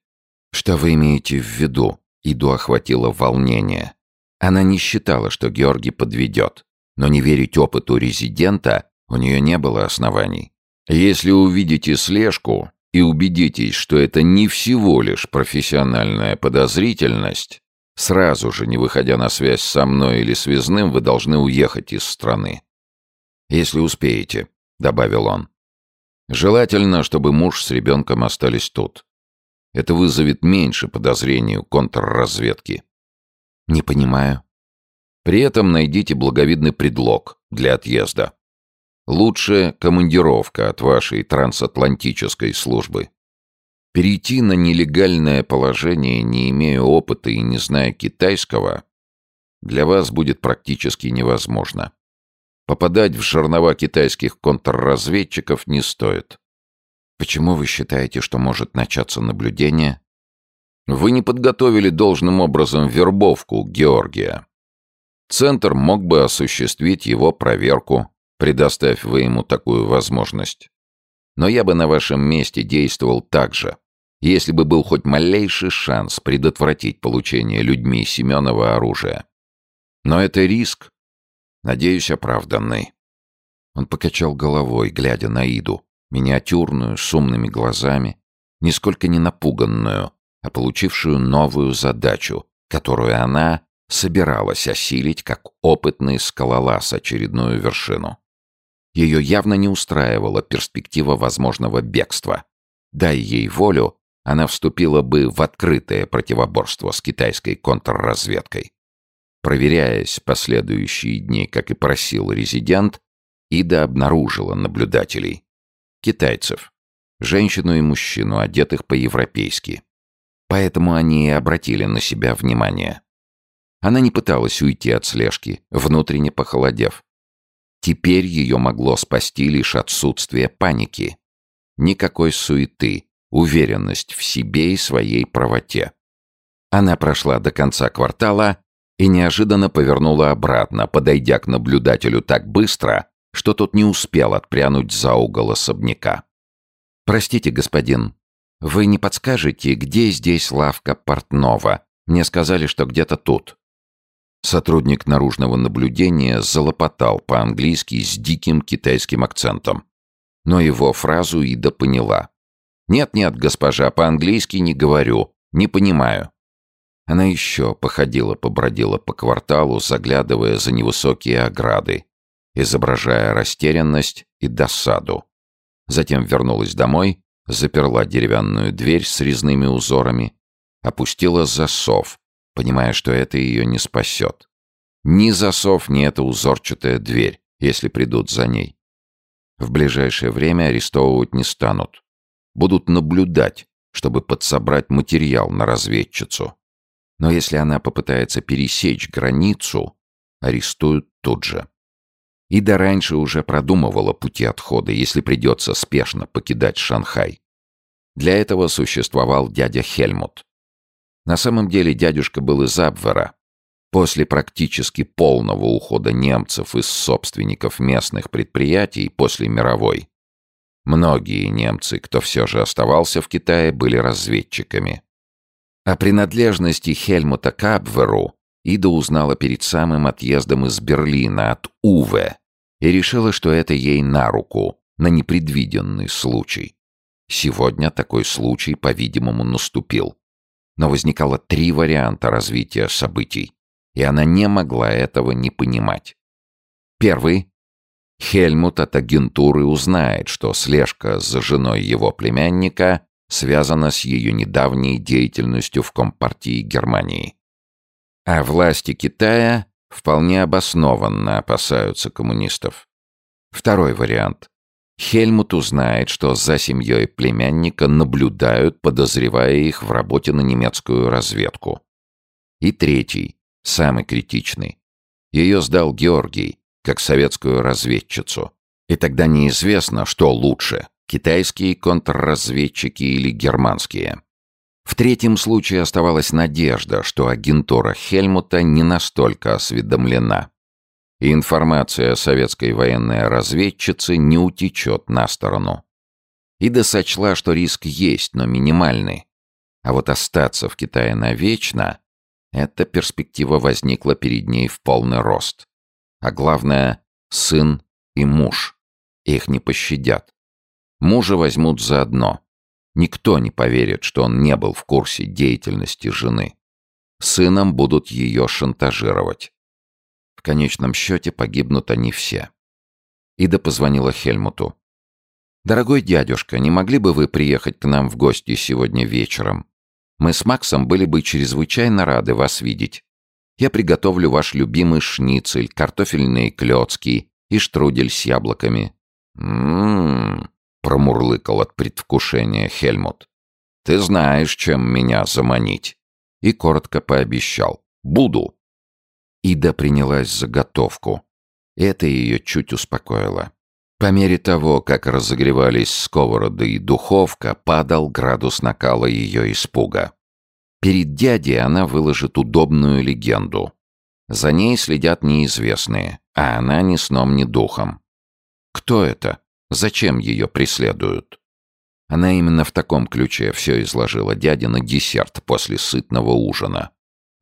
Что вы имеете в виду? Иду охватило волнение. Она не считала, что Георгий подведет, но не верить опыту резидента у нее не было оснований. Если увидите слежку и убедитесь, что это не всего лишь профессиональная подозрительность, сразу же, не выходя на связь со мной или связным, вы должны уехать из страны. «Если успеете», — добавил он. Желательно, чтобы муж с ребенком остались тут. Это вызовет меньше подозрений у контрразведки. Не понимаю. При этом найдите благовидный предлог для отъезда. Лучше командировка от вашей трансатлантической службы. Перейти на нелегальное положение, не имея опыта и не зная китайского, для вас будет практически невозможно. Попадать в жернова китайских контрразведчиков не стоит. Почему вы считаете, что может начаться наблюдение? Вы не подготовили должным образом вербовку Георгия. Центр мог бы осуществить его проверку, предоставь вы ему такую возможность. Но я бы на вашем месте действовал так же, если бы был хоть малейший шанс предотвратить получение людьми Семенова оружия. Но это риск, Надеюсь, оправданный. Он покачал головой, глядя на Иду, миниатюрную, с умными глазами, нисколько не напуганную, а получившую новую задачу, которую она собиралась осилить как опытный скалолаз очередную вершину. Ее явно не устраивала перспектива возможного бегства. Дай ей волю, она вступила бы в открытое противоборство с китайской контрразведкой. Проверяясь последующие дни, как и просил резидент, Ида обнаружила наблюдателей. Китайцев. Женщину и мужчину, одетых по-европейски. Поэтому они и обратили на себя внимание. Она не пыталась уйти от слежки, внутренне похолодев. Теперь ее могло спасти лишь отсутствие паники. Никакой суеты, уверенность в себе и своей правоте. Она прошла до конца квартала и неожиданно повернула обратно, подойдя к наблюдателю так быстро, что тот не успел отпрянуть за угол особняка. «Простите, господин, вы не подскажете, где здесь лавка портного? Мне сказали, что где-то тут». Сотрудник наружного наблюдения залопотал по-английски с диким китайским акцентом. Но его фразу Ида поняла. «Нет-нет, госпожа, по-английски не говорю. Не понимаю». Она еще походила-побродила по кварталу, заглядывая за невысокие ограды, изображая растерянность и досаду. Затем вернулась домой, заперла деревянную дверь с резными узорами, опустила засов, понимая, что это ее не спасет. Ни засов, ни эта узорчатая дверь, если придут за ней. В ближайшее время арестовывать не станут. Будут наблюдать, чтобы подсобрать материал на разведчицу. Но если она попытается пересечь границу, арестуют тут же. Ида раньше уже продумывала пути отхода, если придется спешно покидать Шанхай. Для этого существовал дядя Хельмут. На самом деле дядюшка был из Абвера. После практически полного ухода немцев из собственников местных предприятий после мировой, многие немцы, кто все же оставался в Китае, были разведчиками. О принадлежности Хельмута к Абверу Ида узнала перед самым отъездом из Берлина от Уве и решила, что это ей на руку, на непредвиденный случай. Сегодня такой случай, по-видимому, наступил. Но возникало три варианта развития событий, и она не могла этого не понимать. Первый. Хельмут от агентуры узнает, что слежка за женой его племянника связана с ее недавней деятельностью в Компартии Германии. А власти Китая вполне обоснованно опасаются коммунистов. Второй вариант. Хельмут узнает, что за семьей племянника наблюдают, подозревая их в работе на немецкую разведку. И третий, самый критичный. Ее сдал Георгий, как советскую разведчицу. И тогда неизвестно, что лучше – китайские контрразведчики или германские. В третьем случае оставалась надежда, что агентура Хельмута не настолько осведомлена и информация о советской военной разведчице не утечет на сторону. Ида сочла, что риск есть, но минимальный. А вот остаться в Китае навечно — эта перспектива возникла перед ней в полный рост. А главное — сын и муж. Их не пощадят. Мужа возьмут заодно. Никто не поверит, что он не был в курсе деятельности жены. Сыном будут ее шантажировать конечном счете погибнут они все. Ида позвонила Хельмуту. «Дорогой дядюшка, не могли бы вы приехать к нам в гости сегодня вечером? Мы с Максом были бы чрезвычайно рады вас видеть. Я приготовлю ваш любимый шницель, картофельные клёцки и штрудель с яблоками». «М-м-м», промурлыкал от предвкушения Хельмут. «Ты знаешь, чем меня заманить». И коротко пообещал. «Буду». Ида принялась за готовку. Это ее чуть успокоило. По мере того, как разогревались сковороды и духовка, падал градус накала ее испуга. Перед дядей она выложит удобную легенду. За ней следят неизвестные, а она ни сном, ни духом. Кто это? Зачем ее преследуют? Она именно в таком ключе все изложила дяде на десерт после сытного ужина.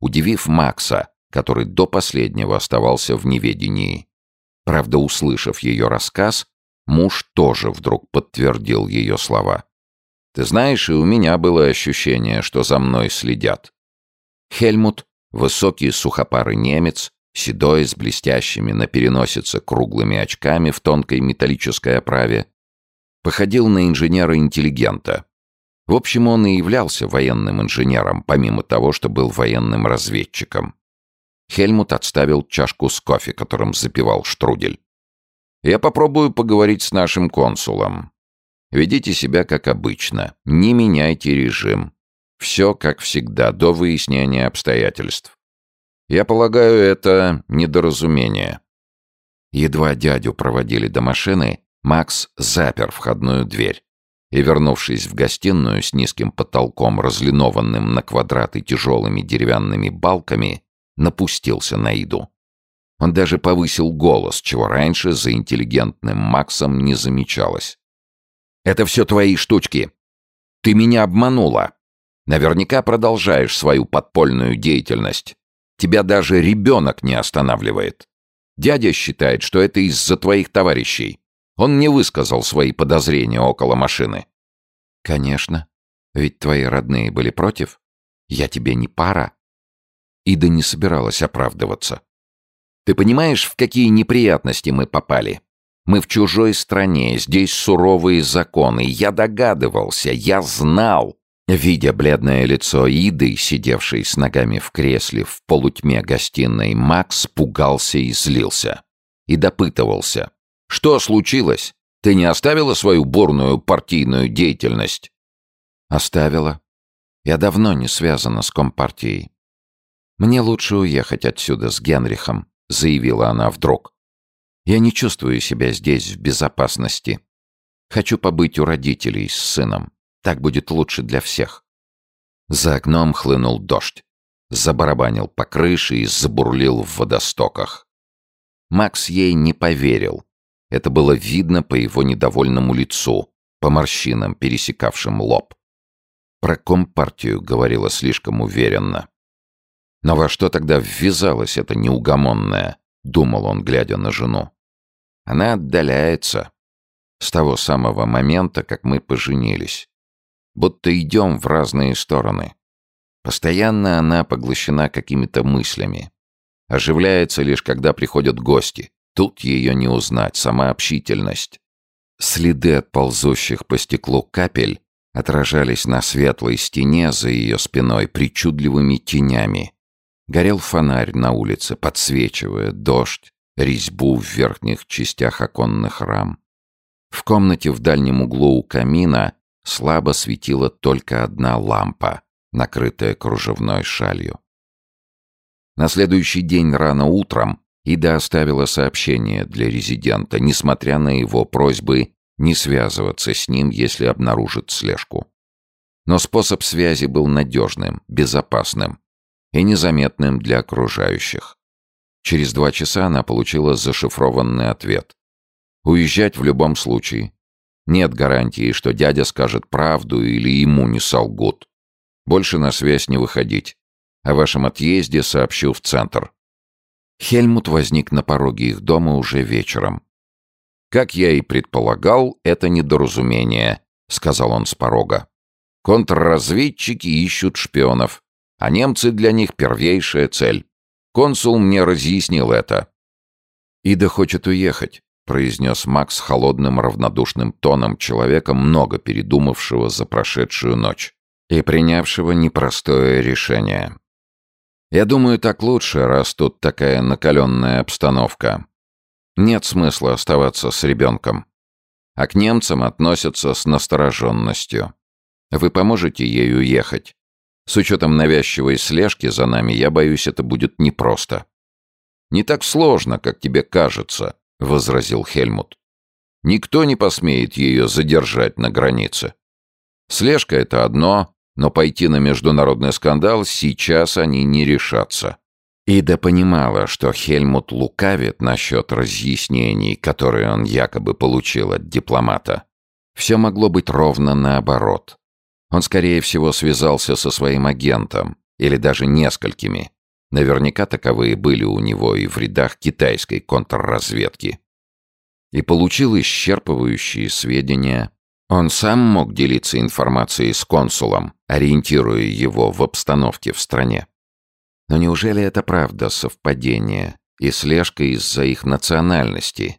Удивив Макса, который до последнего оставался в неведении. Правда, услышав ее рассказ, муж тоже вдруг подтвердил ее слова. «Ты знаешь, и у меня было ощущение, что за мной следят». Хельмут, высокий сухопарый немец, седой, с блестящими на переносице круглыми очками в тонкой металлической оправе, походил на инженера-интеллигента. В общем, он и являлся военным инженером, помимо того, что был военным разведчиком. Хельмут отставил чашку с кофе, которым запивал штрудель. «Я попробую поговорить с нашим консулом. Ведите себя как обычно, не меняйте режим. Все как всегда, до выяснения обстоятельств. Я полагаю, это недоразумение». Едва дядю проводили до машины, Макс запер входную дверь и, вернувшись в гостиную с низким потолком, разлинованным на квадраты тяжелыми деревянными балками, напустился на Иду. Он даже повысил голос, чего раньше за интеллигентным Максом не замечалось. «Это все твои штучки. Ты меня обманула. Наверняка продолжаешь свою подпольную деятельность. Тебя даже ребенок не останавливает. Дядя считает, что это из-за твоих товарищей. Он не высказал свои подозрения около машины. Конечно. Ведь твои родные были против. Я тебе не пара. Ида не собиралась оправдываться. Ты понимаешь, в какие неприятности мы попали? Мы в чужой стране, здесь суровые законы. Я догадывался, я знал. Видя бледное лицо Иды, сидевшей с ногами в кресле в полутьме гостиной, Макс пугался и злился. И допытывался. «Что случилось? Ты не оставила свою бурную партийную деятельность?» «Оставила. Я давно не связана с Компартией. Мне лучше уехать отсюда с Генрихом», — заявила она вдруг. «Я не чувствую себя здесь в безопасности. Хочу побыть у родителей с сыном. Так будет лучше для всех. За окном хлынул дождь. Забарабанил по крыше и забурлил в водостоках. Макс ей не поверил. Это было видно по его недовольному лицу, по морщинам, пересекавшим лоб. Про компартию говорила слишком уверенно. Но во что тогда ввязалась эта неугомонная, думал он, глядя на жену. Она отдаляется. С того самого момента, как мы поженились будто идем в разные стороны. Постоянно она поглощена какими-то мыслями. Оживляется лишь, когда приходят гости. Тут ее не узнать, сама общительность. Следы от ползущих по стеклу капель отражались на светлой стене за ее спиной причудливыми тенями. Горел фонарь на улице, подсвечивая дождь, резьбу в верхних частях оконных рам. В комнате в дальнем углу у камина слабо светила только одна лампа, накрытая кружевной шалью. На следующий день рано утром Ида оставила сообщение для резидента, несмотря на его просьбы не связываться с ним, если обнаружит слежку. Но способ связи был надежным, безопасным и незаметным для окружающих. Через два часа она получила зашифрованный ответ. Уезжать в любом случае, нет гарантии, что дядя скажет правду или ему не солгут. Больше на связь не выходить. О вашем отъезде сообщу в центр. Хельмут возник на пороге их дома уже вечером. «Как я и предполагал, это недоразумение», — сказал он с порога. «Контрразведчики ищут шпионов, а немцы для них первейшая цель. Консул мне разъяснил это». «Ида хочет уехать. — произнес Макс холодным равнодушным тоном человека, много передумавшего за прошедшую ночь и принявшего непростое решение. «Я думаю, так лучше, раз тут такая накаленная обстановка. Нет смысла оставаться с ребенком. А к немцам относятся с настороженностью. Вы поможете ей уехать? С учетом навязчивой слежки за нами, я боюсь, это будет непросто. Не так сложно, как тебе кажется», — возразил Хельмут. «Никто не посмеет ее задержать на границе. Слежка — это одно, но пойти на международный скандал сейчас они не решатся». Ида понимала, что Хельмут лукавит насчет разъяснений, которые он якобы получил от дипломата. Все могло быть ровно наоборот. Он, скорее всего, связался со своим агентом, или даже несколькими, Наверняка таковые были у него и в рядах китайской контрразведки. И получил исчерпывающие сведения. Он сам мог делиться информацией с консулом, ориентируя его в обстановке в стране. Но неужели это правда совпадение и слежка из-за их национальности,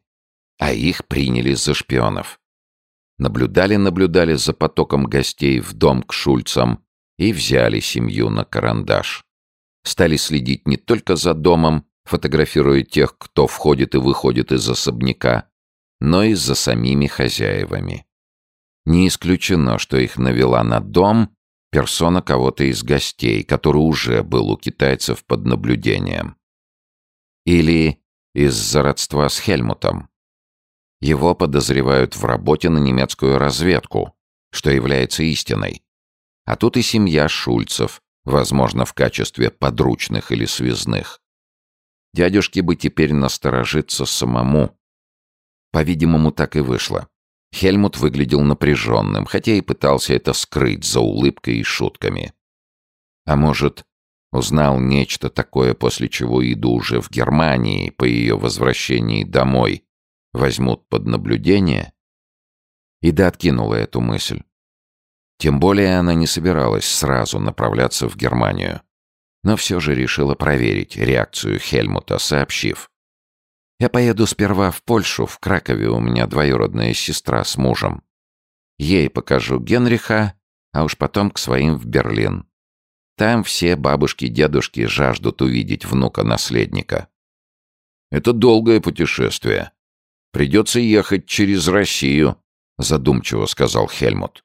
а их приняли за шпионов? Наблюдали-наблюдали за потоком гостей в дом к Шульцам и взяли семью на карандаш стали следить не только за домом, фотографируя тех, кто входит и выходит из особняка, но и за самими хозяевами. Не исключено, что их навела на дом персона кого-то из гостей, который уже был у китайцев под наблюдением. Или из-за родства с Хельмутом. Его подозревают в работе на немецкую разведку, что является истиной. А тут и семья Шульцев, возможно, в качестве подручных или связных. Дядюшке бы теперь насторожиться самому. По-видимому, так и вышло. Хельмут выглядел напряженным, хотя и пытался это скрыть за улыбкой и шутками. А может, Узнал нечто такое, после чего иду уже в Германии, по ее возвращении домой, возьмут под наблюдение? Ида откинула эту мысль. Тем более она не собиралась сразу направляться в Германию. Но все же решила проверить реакцию Хельмута, сообщив. «Я поеду сперва в Польшу, в Кракове у меня двоюродная сестра с мужем. Ей покажу Генриха, а уж потом к своим в Берлин. Там все бабушки-дедушки жаждут увидеть внука-наследника. Это долгое путешествие. Придется ехать через Россию, задумчиво сказал Хельмут.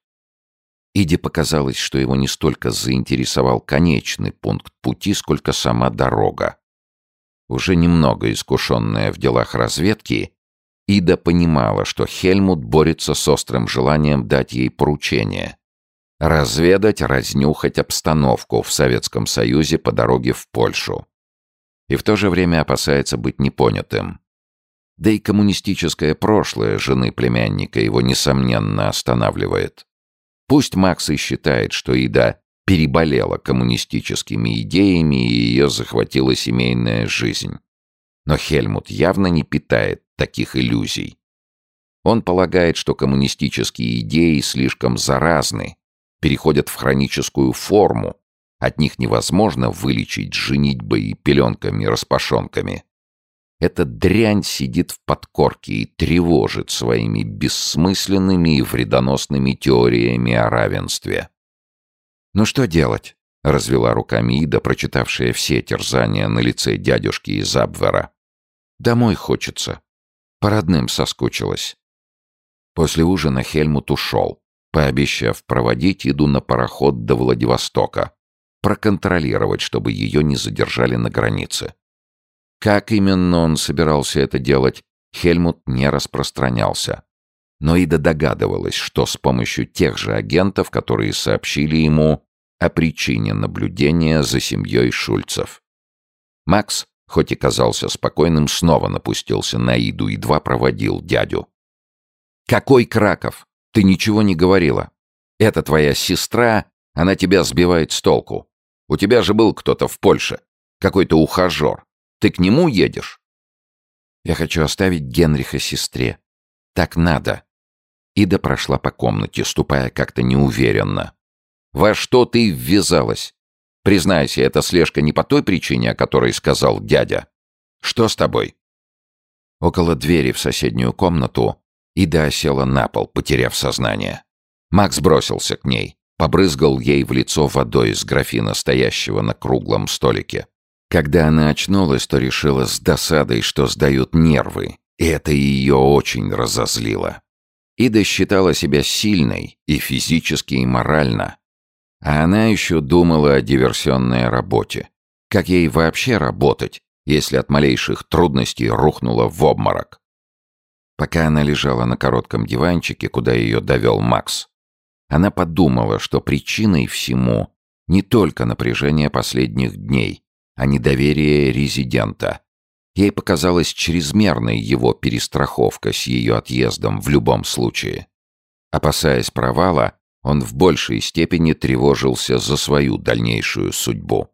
Иде показалось, что его не столько заинтересовал конечный пункт пути, сколько сама дорога. Уже немного искушенная в делах разведки, Ида понимала, что Хельмут борется с острым желанием дать ей поручение. Разведать, разнюхать обстановку в Советском Союзе по дороге в Польшу. И в то же время опасается быть непонятым. Да и коммунистическое прошлое жены племянника его, несомненно, останавливает. Пусть Макс и считает, что Ида переболела коммунистическими идеями и ее захватила семейная жизнь. Но Хельмут явно не питает таких иллюзий. Он полагает, что коммунистические идеи слишком заразны, переходят в хроническую форму, от них невозможно вылечить женитьбой и пеленками-распашонками. Эта дрянь сидит в подкорке и тревожит своими бессмысленными и вредоносными теориями о равенстве. «Ну что делать?» — развела руками Ида, прочитавшая все терзания на лице дядюшки из Абвера. «Домой хочется. По родным соскучилась. После ужина Хельмут ушел, пообещав проводить Иду на пароход до Владивостока, проконтролировать, чтобы ее не задержали на границе. Как именно он собирался это делать, Хельмут не распространялся. Но Ида догадывалась, что с помощью тех же агентов, которые сообщили ему о причине наблюдения за семьей Шульцев. Макс хоть и казался спокойным, снова напустился на Иду, едва проводил дядю. «Какой Краков? Ты ничего не говорила. Это твоя сестра, она тебя сбивает с толку. У тебя же был кто-то в Польше, какой-то ухажер. Ты к нему едешь?» «Я хочу оставить Генриха сестре. Так надо». Ида прошла по комнате, ступая как-то неуверенно. «Во что ты ввязалась? Признайся, это слежка не по той причине, о которой сказал дядя. Что с тобой?» Около двери в соседнюю комнату Ида села на пол, потеряв сознание. Макс бросился к ней, побрызгал ей в лицо водой из графина, стоящего на круглом столике. Когда она очнулась, то решила с досадой, что сдают нервы, и это ее очень разозлило. Ида считала себя сильной и физически, и морально, а она еще думала о диверсионной работе. Как ей вообще работать, если от малейших трудностей рухнула в обморок? Пока она лежала на коротком диванчике, куда ее довел Макс, она подумала, что причиной всему не только напряжение последних дней, а недоверие резидента. Ей показалась чрезмерной его перестраховка с ее отъездом в любом случае. Опасаясь провала, он в большей степени тревожился за свою дальнейшую судьбу.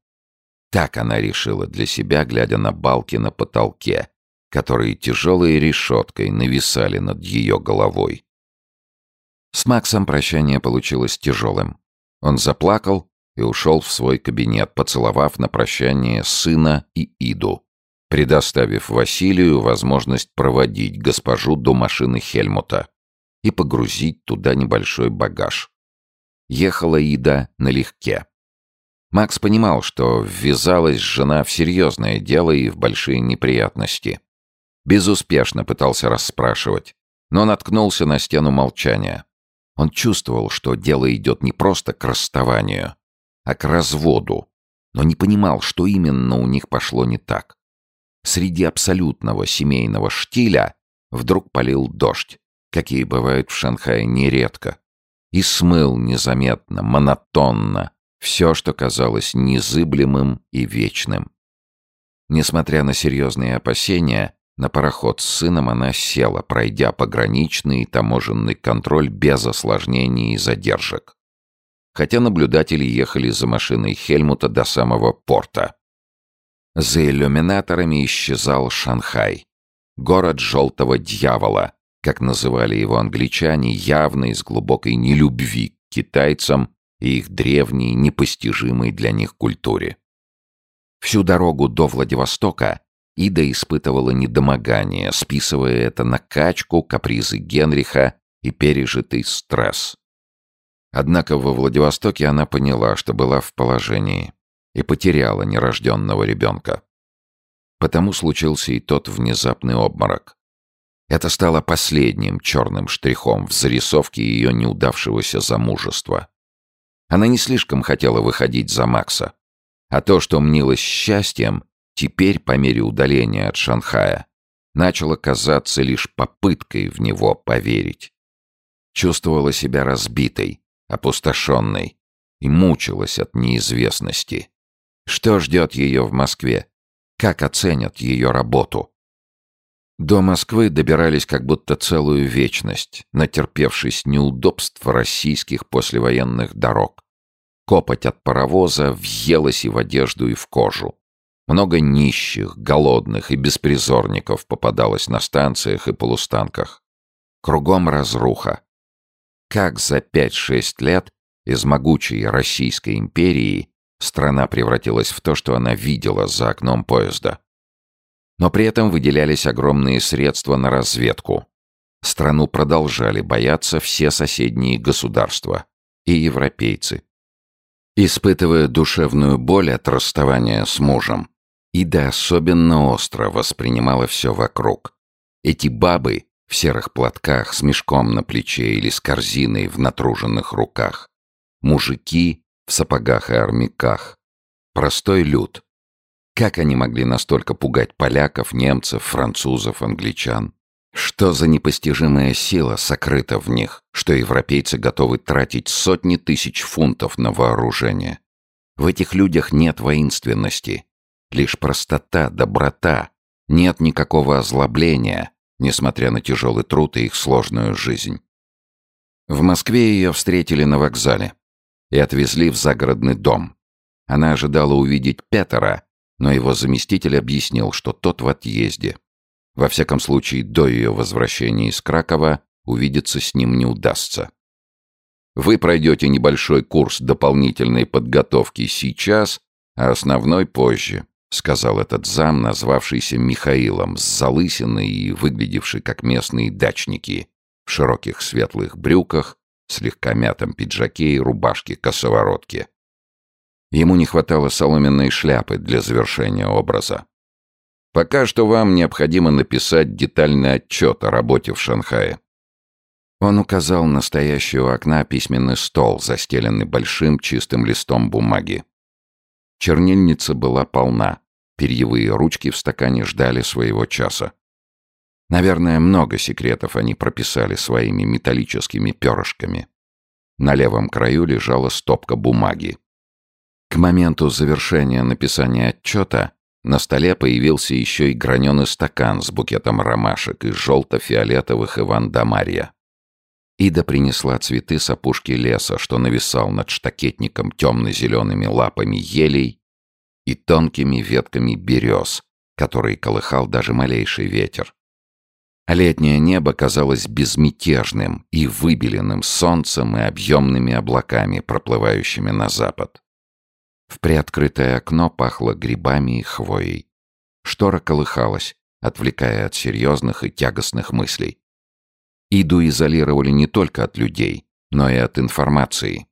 Так она решила для себя, глядя на балки на потолке, которые тяжелой решеткой нависали над ее головой. С Максом прощание получилось тяжелым. Он заплакал и ушел в свой кабинет, поцеловав на прощание сына и Иду, предоставив Василию возможность проводить госпожу до машины Хельмута и погрузить туда небольшой багаж. Ехала Ида налегке. Макс понимал, что ввязалась жена в серьезное дело и в большие неприятности. Безуспешно пытался расспрашивать, но наткнулся на стену молчания. Он чувствовал, что дело идет не просто к расставанию, а к разводу, но не понимал, что именно у них пошло не так. Среди абсолютного семейного штиля вдруг полил дождь, какие бывают в Шанхае нередко и смыл незаметно, монотонно все, что казалось незыблемым и вечным. Несмотря на серьезные опасения, на пароход с сыном она села, пройдя пограничный и таможенный контроль без осложнений и задержек. Хотя наблюдатели ехали за машиной Хельмута до самого порта. За иллюминаторами исчезал Шанхай. Город желтого дьявола, как называли его англичане, явно из глубокой нелюбви к китайцам и их древней, непостижимой для них культуре. Всю дорогу до Владивостока Ида испытывала недомогание, списывая это на качку, капризы Генриха и пережитый стресс. Однако во Владивостоке она поняла, что была в положении и потеряла нерожденного ребенка. Потому случился и тот внезапный обморок. Это стало последним черным штрихом в зарисовке ее неудавшегося замужества. Она не слишком хотела выходить за Макса. А то, что мнилось счастьем, теперь, по мере удаления от Шанхая, начало казаться лишь попыткой в него поверить. Чувствовала себя разбитой, опустошенной и мучилась от неизвестности. Что ждет ее в Москве? Как оценят ее работу? До Москвы добирались как будто целую вечность, натерпевшись неудобств российских послевоенных дорог. Копоть от паровоза въелась и в одежду, и в кожу. Много нищих, голодных и беспризорников попадалось на станциях и полустанках. Кругом разруха. Как за 5-6 лет из могучей Российской империи страна превратилась в то, что она видела за окном поезда. Но при этом выделялись огромные средства на разведку. Страну продолжали бояться все соседние государства и европейцы. Испытывая душевную боль от расставания с мужем, Ида особенно остро воспринимала все вокруг. Эти бабы в серых платках с мешком на плече или с корзиной в натруженных руках. Мужики в сапогах и армяках. Простой люд. Как они могли настолько пугать поляков, немцев, французов, англичан? Что за непостижимая сила сокрыта в них, что европейцы готовы тратить сотни тысяч фунтов на вооружение? В этих людях нет воинственности, лишь простота, доброта, нет никакого озлобления, несмотря на тяжелый труд и их сложную жизнь. В Москве ее встретили на вокзале и отвезли в загородный дом. Она ожидала увидеть Петера, но его заместитель объяснил, что тот в отъезде. Во всяком случае, до ее возвращения из Кракова увидеться с ним не удастся. Вы пройдете небольшой курс дополнительной подготовки сейчас, а основной позже. — сказал этот зам, назвавшийся Михаилом, с залысиной и выглядевший как местные дачники, в широких светлых брюках, слегка мятом пиджаке и рубашке-косоворотке. Ему не хватало соломенной шляпы для завершения образа. «Пока что вам необходимо написать детальный отчет о работе в Шанхае». Он указал на окна письменный стол, застеленный большим чистым листом бумаги. Чернильница была полна. Перьевые ручки в стакане ждали своего часа. Наверное, много секретов они прописали своими металлическими перышками. На левом краю лежала стопка бумаги. К моменту завершения написания отчета на столе появился еще и граненый стакан с букетом ромашек из желто-фиолетовых Иван да Марья. Ида принесла цветы с опушки леса, что нависал над штакетником темно-зелеными лапами елей и тонкими ветками берез, которые колыхал даже малейший ветер. летнее небо казалось безмятежным и выбеленным солнцем и объемными облаками, проплывающими на запад. В приоткрытое окно пахло грибами и хвоей. Штора колыхалась, отвлекая от серьезных и тягостных мыслей. Иду изолировали не только от людей, но и от информации.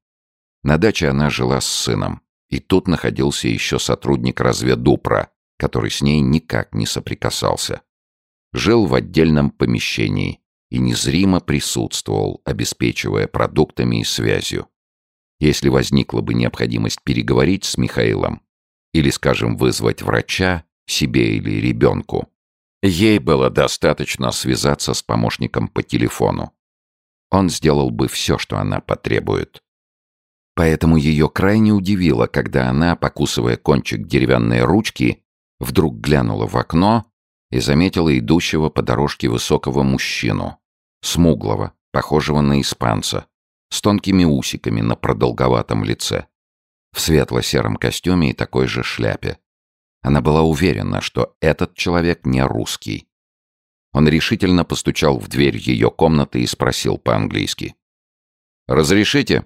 На даче она жила с сыном, и тут находился еще сотрудник разведупра, который с ней никак не соприкасался. Жил в отдельном помещении и незримо присутствовал, обеспечивая продуктами и связью. Если возникла бы необходимость переговорить с Михаилом или, скажем, вызвать врача, себе или ребенку, Ей было достаточно связаться с помощником по телефону. Он сделал бы все, что она потребует. Поэтому ее крайне удивило, когда она, покусывая кончик деревянной ручки, вдруг глянула в окно и заметила идущего по дорожке высокого мужчину, смуглого, похожего на испанца, с тонкими усиками на продолговатом лице, в светло-сером костюме и такой же шляпе. Она была уверена, что этот человек не русский. Он решительно постучал в дверь ее комнаты и спросил по-английски. «Разрешите?»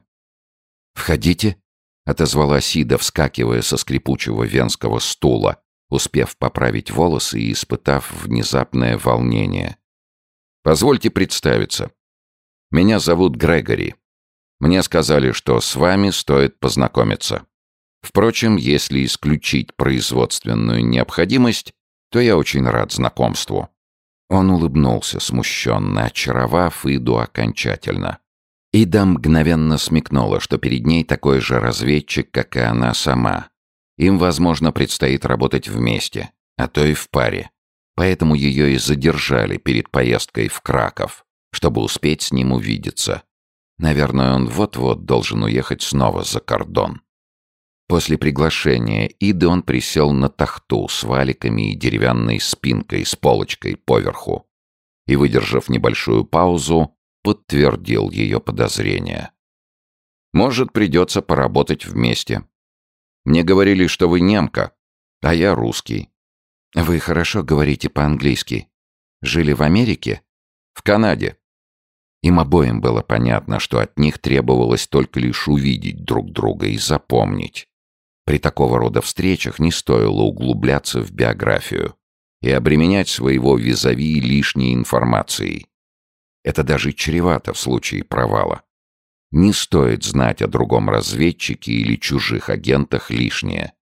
«Входите», — отозвалась Ида, вскакивая со скрипучего венского стула, успев поправить волосы и испытав внезапное волнение. «Позвольте представиться. Меня зовут Грегори. Мне сказали, что с вами стоит познакомиться. Впрочем, если исключить производственную необходимость, то я очень рад знакомству». Он улыбнулся, смущенно очаровав Иду окончательно. Ида мгновенно смекнула, что перед ней такой же разведчик, как и она сама. Им, возможно, предстоит работать вместе, а то и в паре. Поэтому ее и задержали перед поездкой в Краков, чтобы успеть с ним увидеться. Наверное, он вот-вот должен уехать снова за кордон. После приглашения Иды он присел на тахту с валиками и деревянной спинкой с полочкой поверху и, выдержав небольшую паузу, подтвердил ее подозрения. «Может, придется поработать вместе. Мне говорили, что вы немка, а я русский». «Вы хорошо говорите по-английски. Жили в Америке?» «В Канаде». Им обоим было понятно, что от них требовалось только лишь увидеть друг друга и запомнить. При такого рода встречах не стоило углубляться в биографию и обременять своего визави лишней информацией. Это даже чревато в случае провала. Не стоит знать о другом разведчике или чужих агентах лишнее.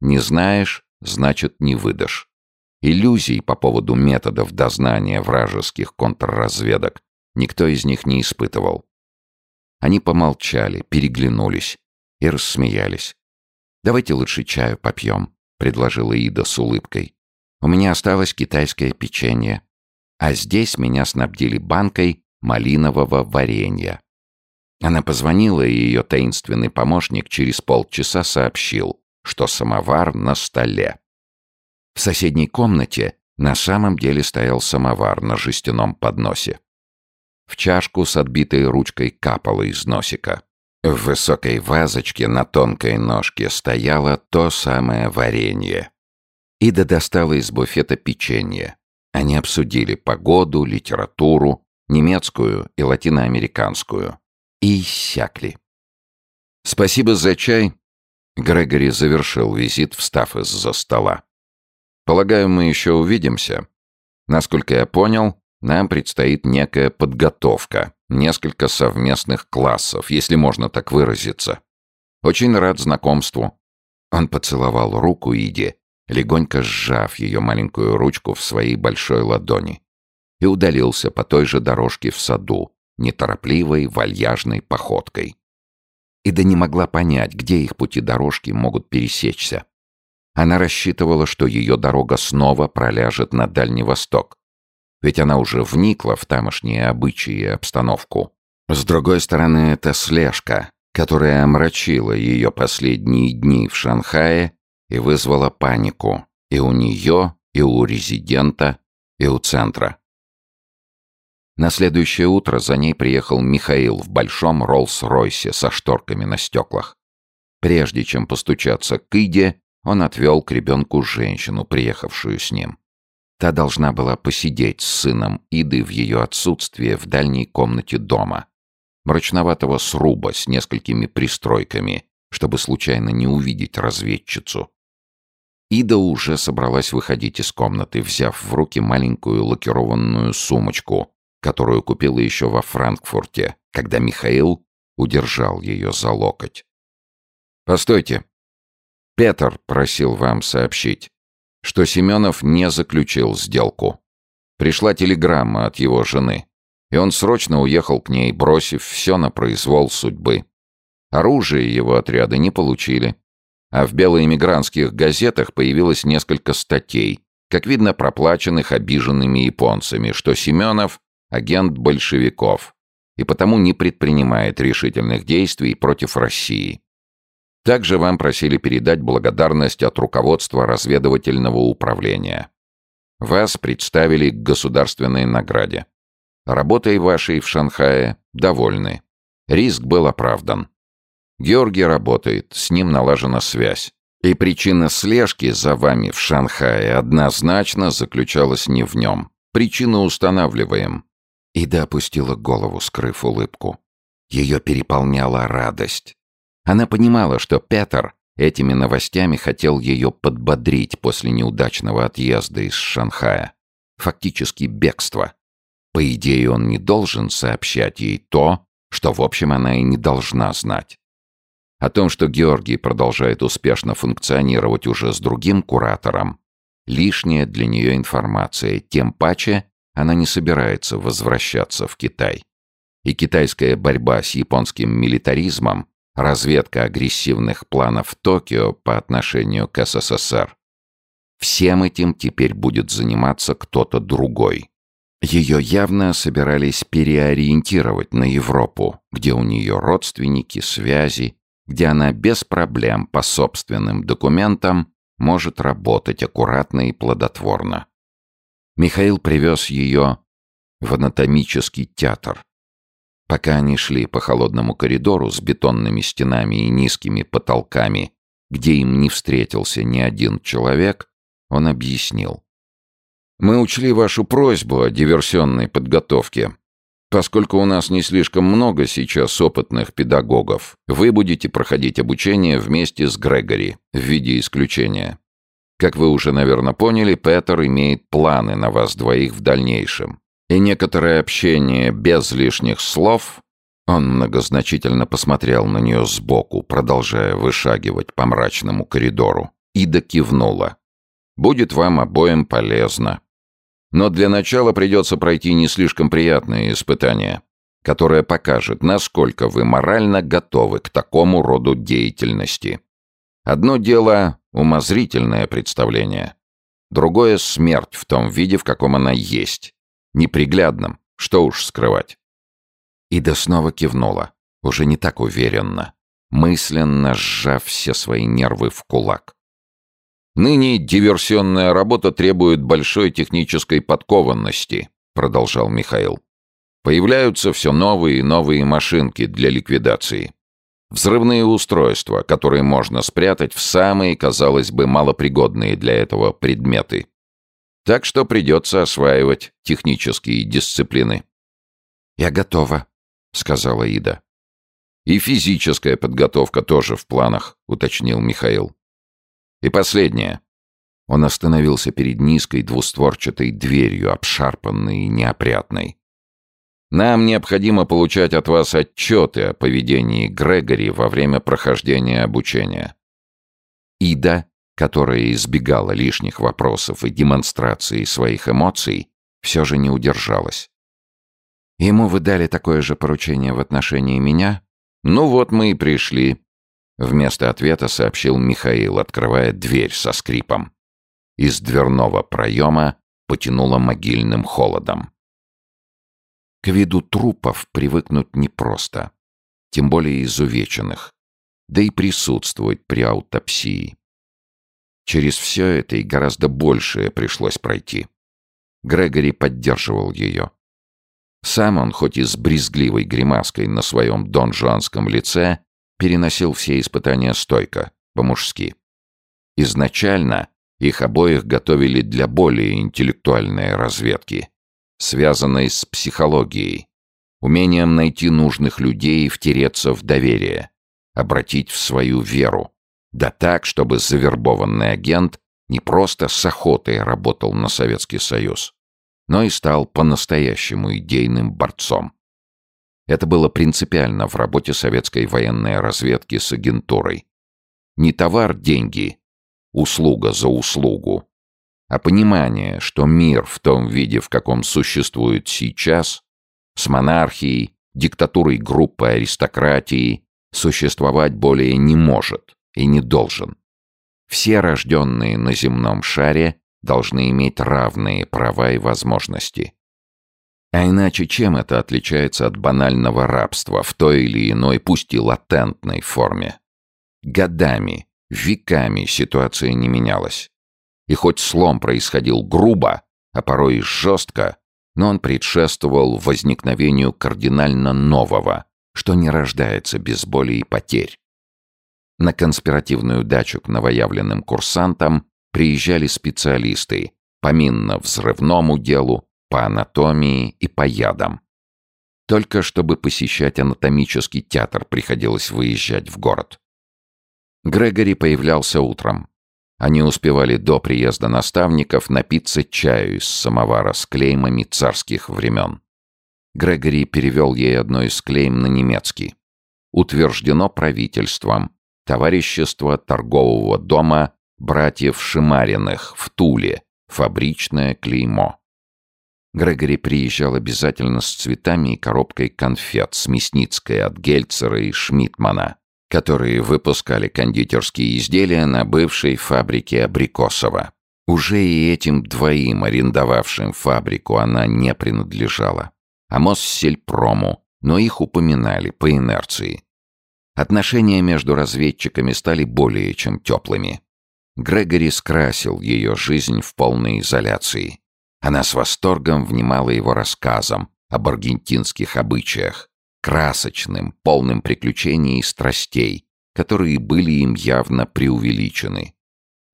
Не знаешь, значит не выдашь. Иллюзий по поводу методов дознания вражеских контрразведок никто из них не испытывал. Они помолчали, переглянулись и рассмеялись. «Давайте лучше чаю попьем», — предложила Ида с улыбкой. «У меня осталось китайское печенье, а здесь меня снабдили банкой малинового варенья». Она позвонила, и ее таинственный помощник через полчаса сообщил, что самовар на столе. В соседней комнате на самом деле стоял самовар на жестяном подносе. В чашку с отбитой ручкой капало из носика. В высокой вазочке на тонкой ножке стояло то самое варенье. Ида достала из буфета печенье. Они обсудили погоду, литературу, немецкую и латиноамериканскую. И иссякли. «Спасибо за чай», — Грегори завершил визит, встав из-за стола. «Полагаю, мы еще увидимся. Насколько я понял, нам предстоит некая подготовка, несколько совместных классов, если можно так выразиться. Очень рад знакомству». Он поцеловал руку Иди, легонько сжав ее маленькую ручку в своей большой ладони, и удалился по той же дорожке в саду, неторопливой, вальяжной походкой. Ида не могла понять, где их пути дорожки могут пересечься. Она рассчитывала, что ее дорога снова проляжет на Дальний Восток, ведь она уже вникла в тамошние обычаи и обстановку. С другой стороны, это слежка, которая омрачила ее последние дни в Шанхае и вызвала панику и у нее, и у резидента, и у центра. На следующее утро за ней приехал Михаил в большом Роллс-Ройсе со шторками на стеклах. Прежде чем постучаться к Иде, он отвел к ребенку женщину, приехавшую с ним. Та должна была посидеть с сыном Иды в ее отсутствие в дальней комнате дома. Мрачноватого сруба с несколькими пристройками, чтобы случайно не увидеть разведчицу. Ида уже собралась выходить из комнаты, взяв в руки маленькую лакированную сумочку, которую купила еще во Франкфурте, когда Михаил удержал ее за локоть. «Постойте. Петр просил вам сообщить что Семенов не заключил сделку. Пришла телеграмма от его жены, и он срочно уехал к ней, бросив все на произвол судьбы. Оружие его отряда не получили, а в белоэмигрантских газетах появилось несколько статей, как видно, проплаченных обиженными японцами, что Семенов — агент большевиков и потому не предпринимает решительных действий против России. Также вам просили передать благодарность от руководства разведывательного управления. Вас представили к государственной награде. Работой вашей в Шанхае довольны. Риск был оправдан. Георгий работает, с ним налажена связь. И причина слежки за вами в Шанхае однозначно заключалась не в нем. Причину устанавливаем». Ида опустила голову, скрыв улыбку. Ее переполняла радость. Она понимала, что Петр этими новостями хотел ее подбодрить после неудачного отъезда из Шанхая. Фактически бегство. По идее, он не должен сообщать ей то, что, в общем, она и не должна знать. О том, что Георгий продолжает успешно функционировать уже с другим куратором, лишняя для нее информация, тем паче она не собирается возвращаться в Китай. И китайская борьба с японским милитаризмом, разведка агрессивных планов Токио по отношению к СССР. Всем этим теперь будет заниматься кто-то другой. Ее явно собирались переориентировать на Европу, где у нее родственники, связи, где она без проблем по собственным документам может работать аккуратно и плодотворно. Михаил привез ее в анатомический театр. Пока они шли по холодному коридору с бетонными стенами и низкими потолками, где им не встретился ни один человек, он объяснил. «Мы учли вашу просьбу о диверсионной подготовке. Поскольку у нас не слишком много сейчас опытных педагогов, вы будете проходить обучение вместе с Грегори в виде исключения. Как вы уже, наверное, поняли, Петер имеет планы на вас двоих в дальнейшем. И некоторое общение без лишних слов... Он многозначительно посмотрел на нее сбоку, продолжая вышагивать по мрачному коридору. Ида кивнула. «Будет вам обоим полезно. Но для начала придется пройти не слишком приятное испытание, которое покажет, насколько вы морально готовы к такому роду деятельности. Одно дело — умозрительное представление. Другое — смерть в том виде, в каком она есть. Неприглядном, что уж скрывать. Ида снова кивнула, уже не так уверенно, мысленно сжав все свои нервы в кулак. Ныне диверсионная работа требует большой технической подкованности, продолжал Михаил. Появляются все новые и новые машинки для ликвидации. Взрывные устройства, которые можно спрятать в самые, казалось бы, малопригодные для этого предметы. Так что придется осваивать технические дисциплины. «Я готова», — сказала Ида. «И физическая подготовка тоже в планах», — уточнил Михаил. И последнее. Он остановился перед низкой двустворчатой дверью, обшарпанной и неопрятной. Нам необходимо получать от вас отчеты о поведении Грегори во время прохождения обучения. Ида, которая избегала лишних вопросов и демонстрации своих эмоций, все же не удержалась. Ему вы дали такое же поручение в отношении меня? Ну вот мы и пришли. Вместо ответа сообщил Михаил, открывая дверь со скрипом. Из дверного проема потянуло могильным холодом. К виду трупов привыкнуть непросто, тем более изувеченных, да и присутствовать при аутопсии. Через все это и гораздо большее пришлось пройти. Грегори поддерживал ее. Сам он, хоть и с брезгливой гримаской на своем донжуанском лице, переносил все испытания стойко, по-мужски. Изначально их обоих готовили для более интеллектуальной разведки, связанной с психологией, умением найти нужных людей и втереться в доверие, обратить в свою веру, да так, чтобы завербованный агент не просто с охотой работал на Советский Союз, но и стал по-настоящему идейным борцом. Это было принципиально в работе советской военной разведки с агентурой. Не товар – деньги, услуга за услугу, а понимание, что мир в том виде, в каком существует сейчас, с монархией, диктатурой группы аристократии, существовать более не может и не должен. Все рожденные на земном шаре должны иметь равные права и возможности. А иначе чем это отличается от банального рабства в той или иной, пусть и латентной форме? Годами, веками ситуация не менялась. И хоть слом происходил грубо, а порой и жестко, но он предшествовал возникновению кардинально нового, что не рождается без боли и потерь. На конспиративную дачу к новоявленным курсантам приезжали специалисты по минно-взрывному делу, по анатомии и по ядам. Только чтобы посещать анатомический театр приходилось выезжать в город. Грегори появлялся утром. Они успевали до приезда наставников напиться чаю из самовара с клеймами царских времен. Грегори перевел ей одно из клейм на немецкий. Утверждено правительством. Товарищество торгового дома братьев Шимариных в Туле. Фабричное клеймо. Грегори приезжал обязательно с цветами и коробкой конфет с Мясницкой от Гельцера и Шмидтмана, которые выпускали кондитерские изделия на бывшей фабрике Абрикосова. Уже и этим двоим, арендовавшим фабрику, она не принадлежала. А Моссельпрому, но их упоминали по инерции. Отношения между разведчиками стали более чем теплыми. Грегори скрасил ее жизнь в полной изоляции. Она с восторгом внимала его рассказам об аргентинских обычаях, красочным, полным приключений и страстей, которые были им явно преувеличены.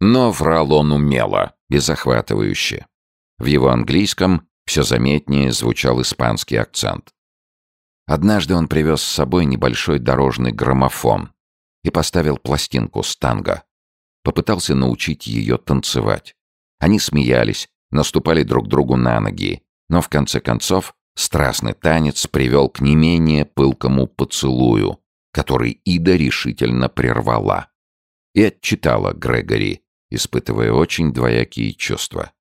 Но врал он умело, безохватывающе. В его английском все заметнее звучал испанский акцент. Однажды он привез с собой небольшой дорожный граммофон и поставил пластинку с танго. Попытался научить ее танцевать. Они смеялись, наступали друг другу на ноги, но в конце концов страстный танец привел к не менее пылкому поцелую, который Ида решительно прервала. И отчитала Грегори, испытывая очень двоякие чувства.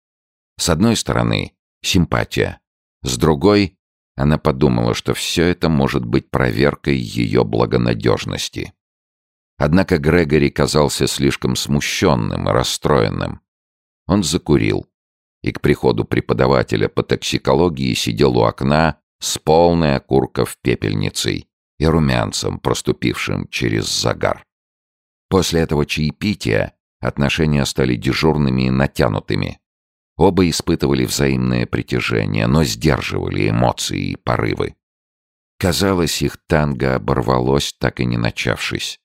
С одной стороны, симпатия. С другой, она подумала, что все это может быть проверкой ее благонадежности. Однако Грегори казался слишком смущенным и расстроенным. Он закурил, и к приходу преподавателя по токсикологии сидел у окна с полной окурков пепельницей и румянцем, проступившим через загар. После этого чаепития отношения стали дежурными и натянутыми. Оба испытывали взаимное притяжение, но сдерживали эмоции и порывы. Казалось, их танго оборвалось, так и не начавшись.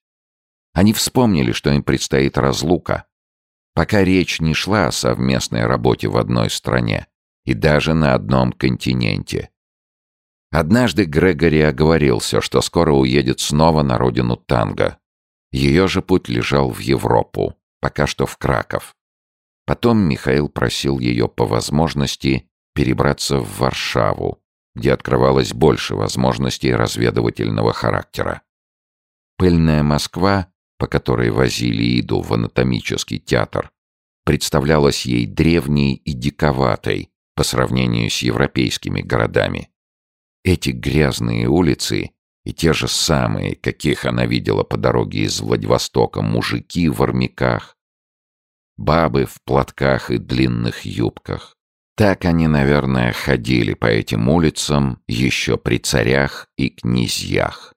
Они вспомнили, что им предстоит разлука, пока речь не шла о совместной работе в одной стране и даже на одном континенте. Однажды Грегори оговорился, что скоро уедет снова на родину танго. Ее же путь лежал в Европу, пока что в Краков. Потом Михаил просил ее по возможности перебраться в Варшаву, где открывалось больше возможностей разведывательного характера. Пыльная Москва, по которой возили Иду в анатомический театр, представлялась ей древней и диковатой по сравнению с европейскими городами. Эти грязные улицы и те же самые, каких она видела по дороге из Владивостока, мужики в армяках, бабы в платках и длинных юбках. Так они, наверное, ходили по этим улицам еще при царях и князьях.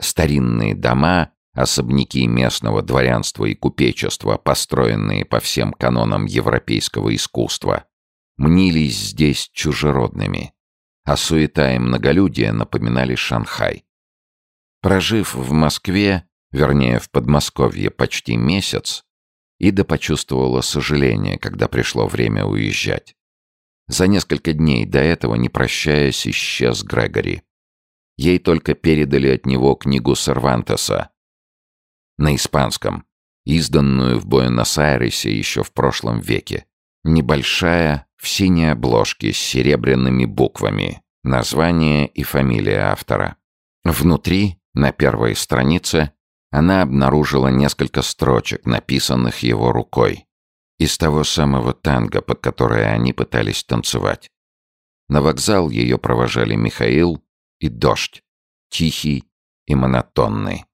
Старинные дома, особняки местного дворянства и купечества, построенные по всем канонам европейского искусства, мнились здесь чужеродными, а суета и многолюдие напоминали Шанхай. Прожив в Москве, вернее в Подмосковье почти месяц, Ида почувствовала сожаление, когда пришло время уезжать. За несколько дней до этого, не прощаясь, исчез Грегори. Ей только передали от него книгу Сервантеса на испанском, изданную в Буэнос-Айресе еще в прошлом веке. Небольшая, в синей обложке с серебряными буквами, название и фамилия автора. Внутри, на первой странице, она обнаружила несколько строчек, написанных его рукой. Из того самого танго, под которое они пытались танцевать. На вокзал ее провожали Михаил и дождь, тихий и монотонный.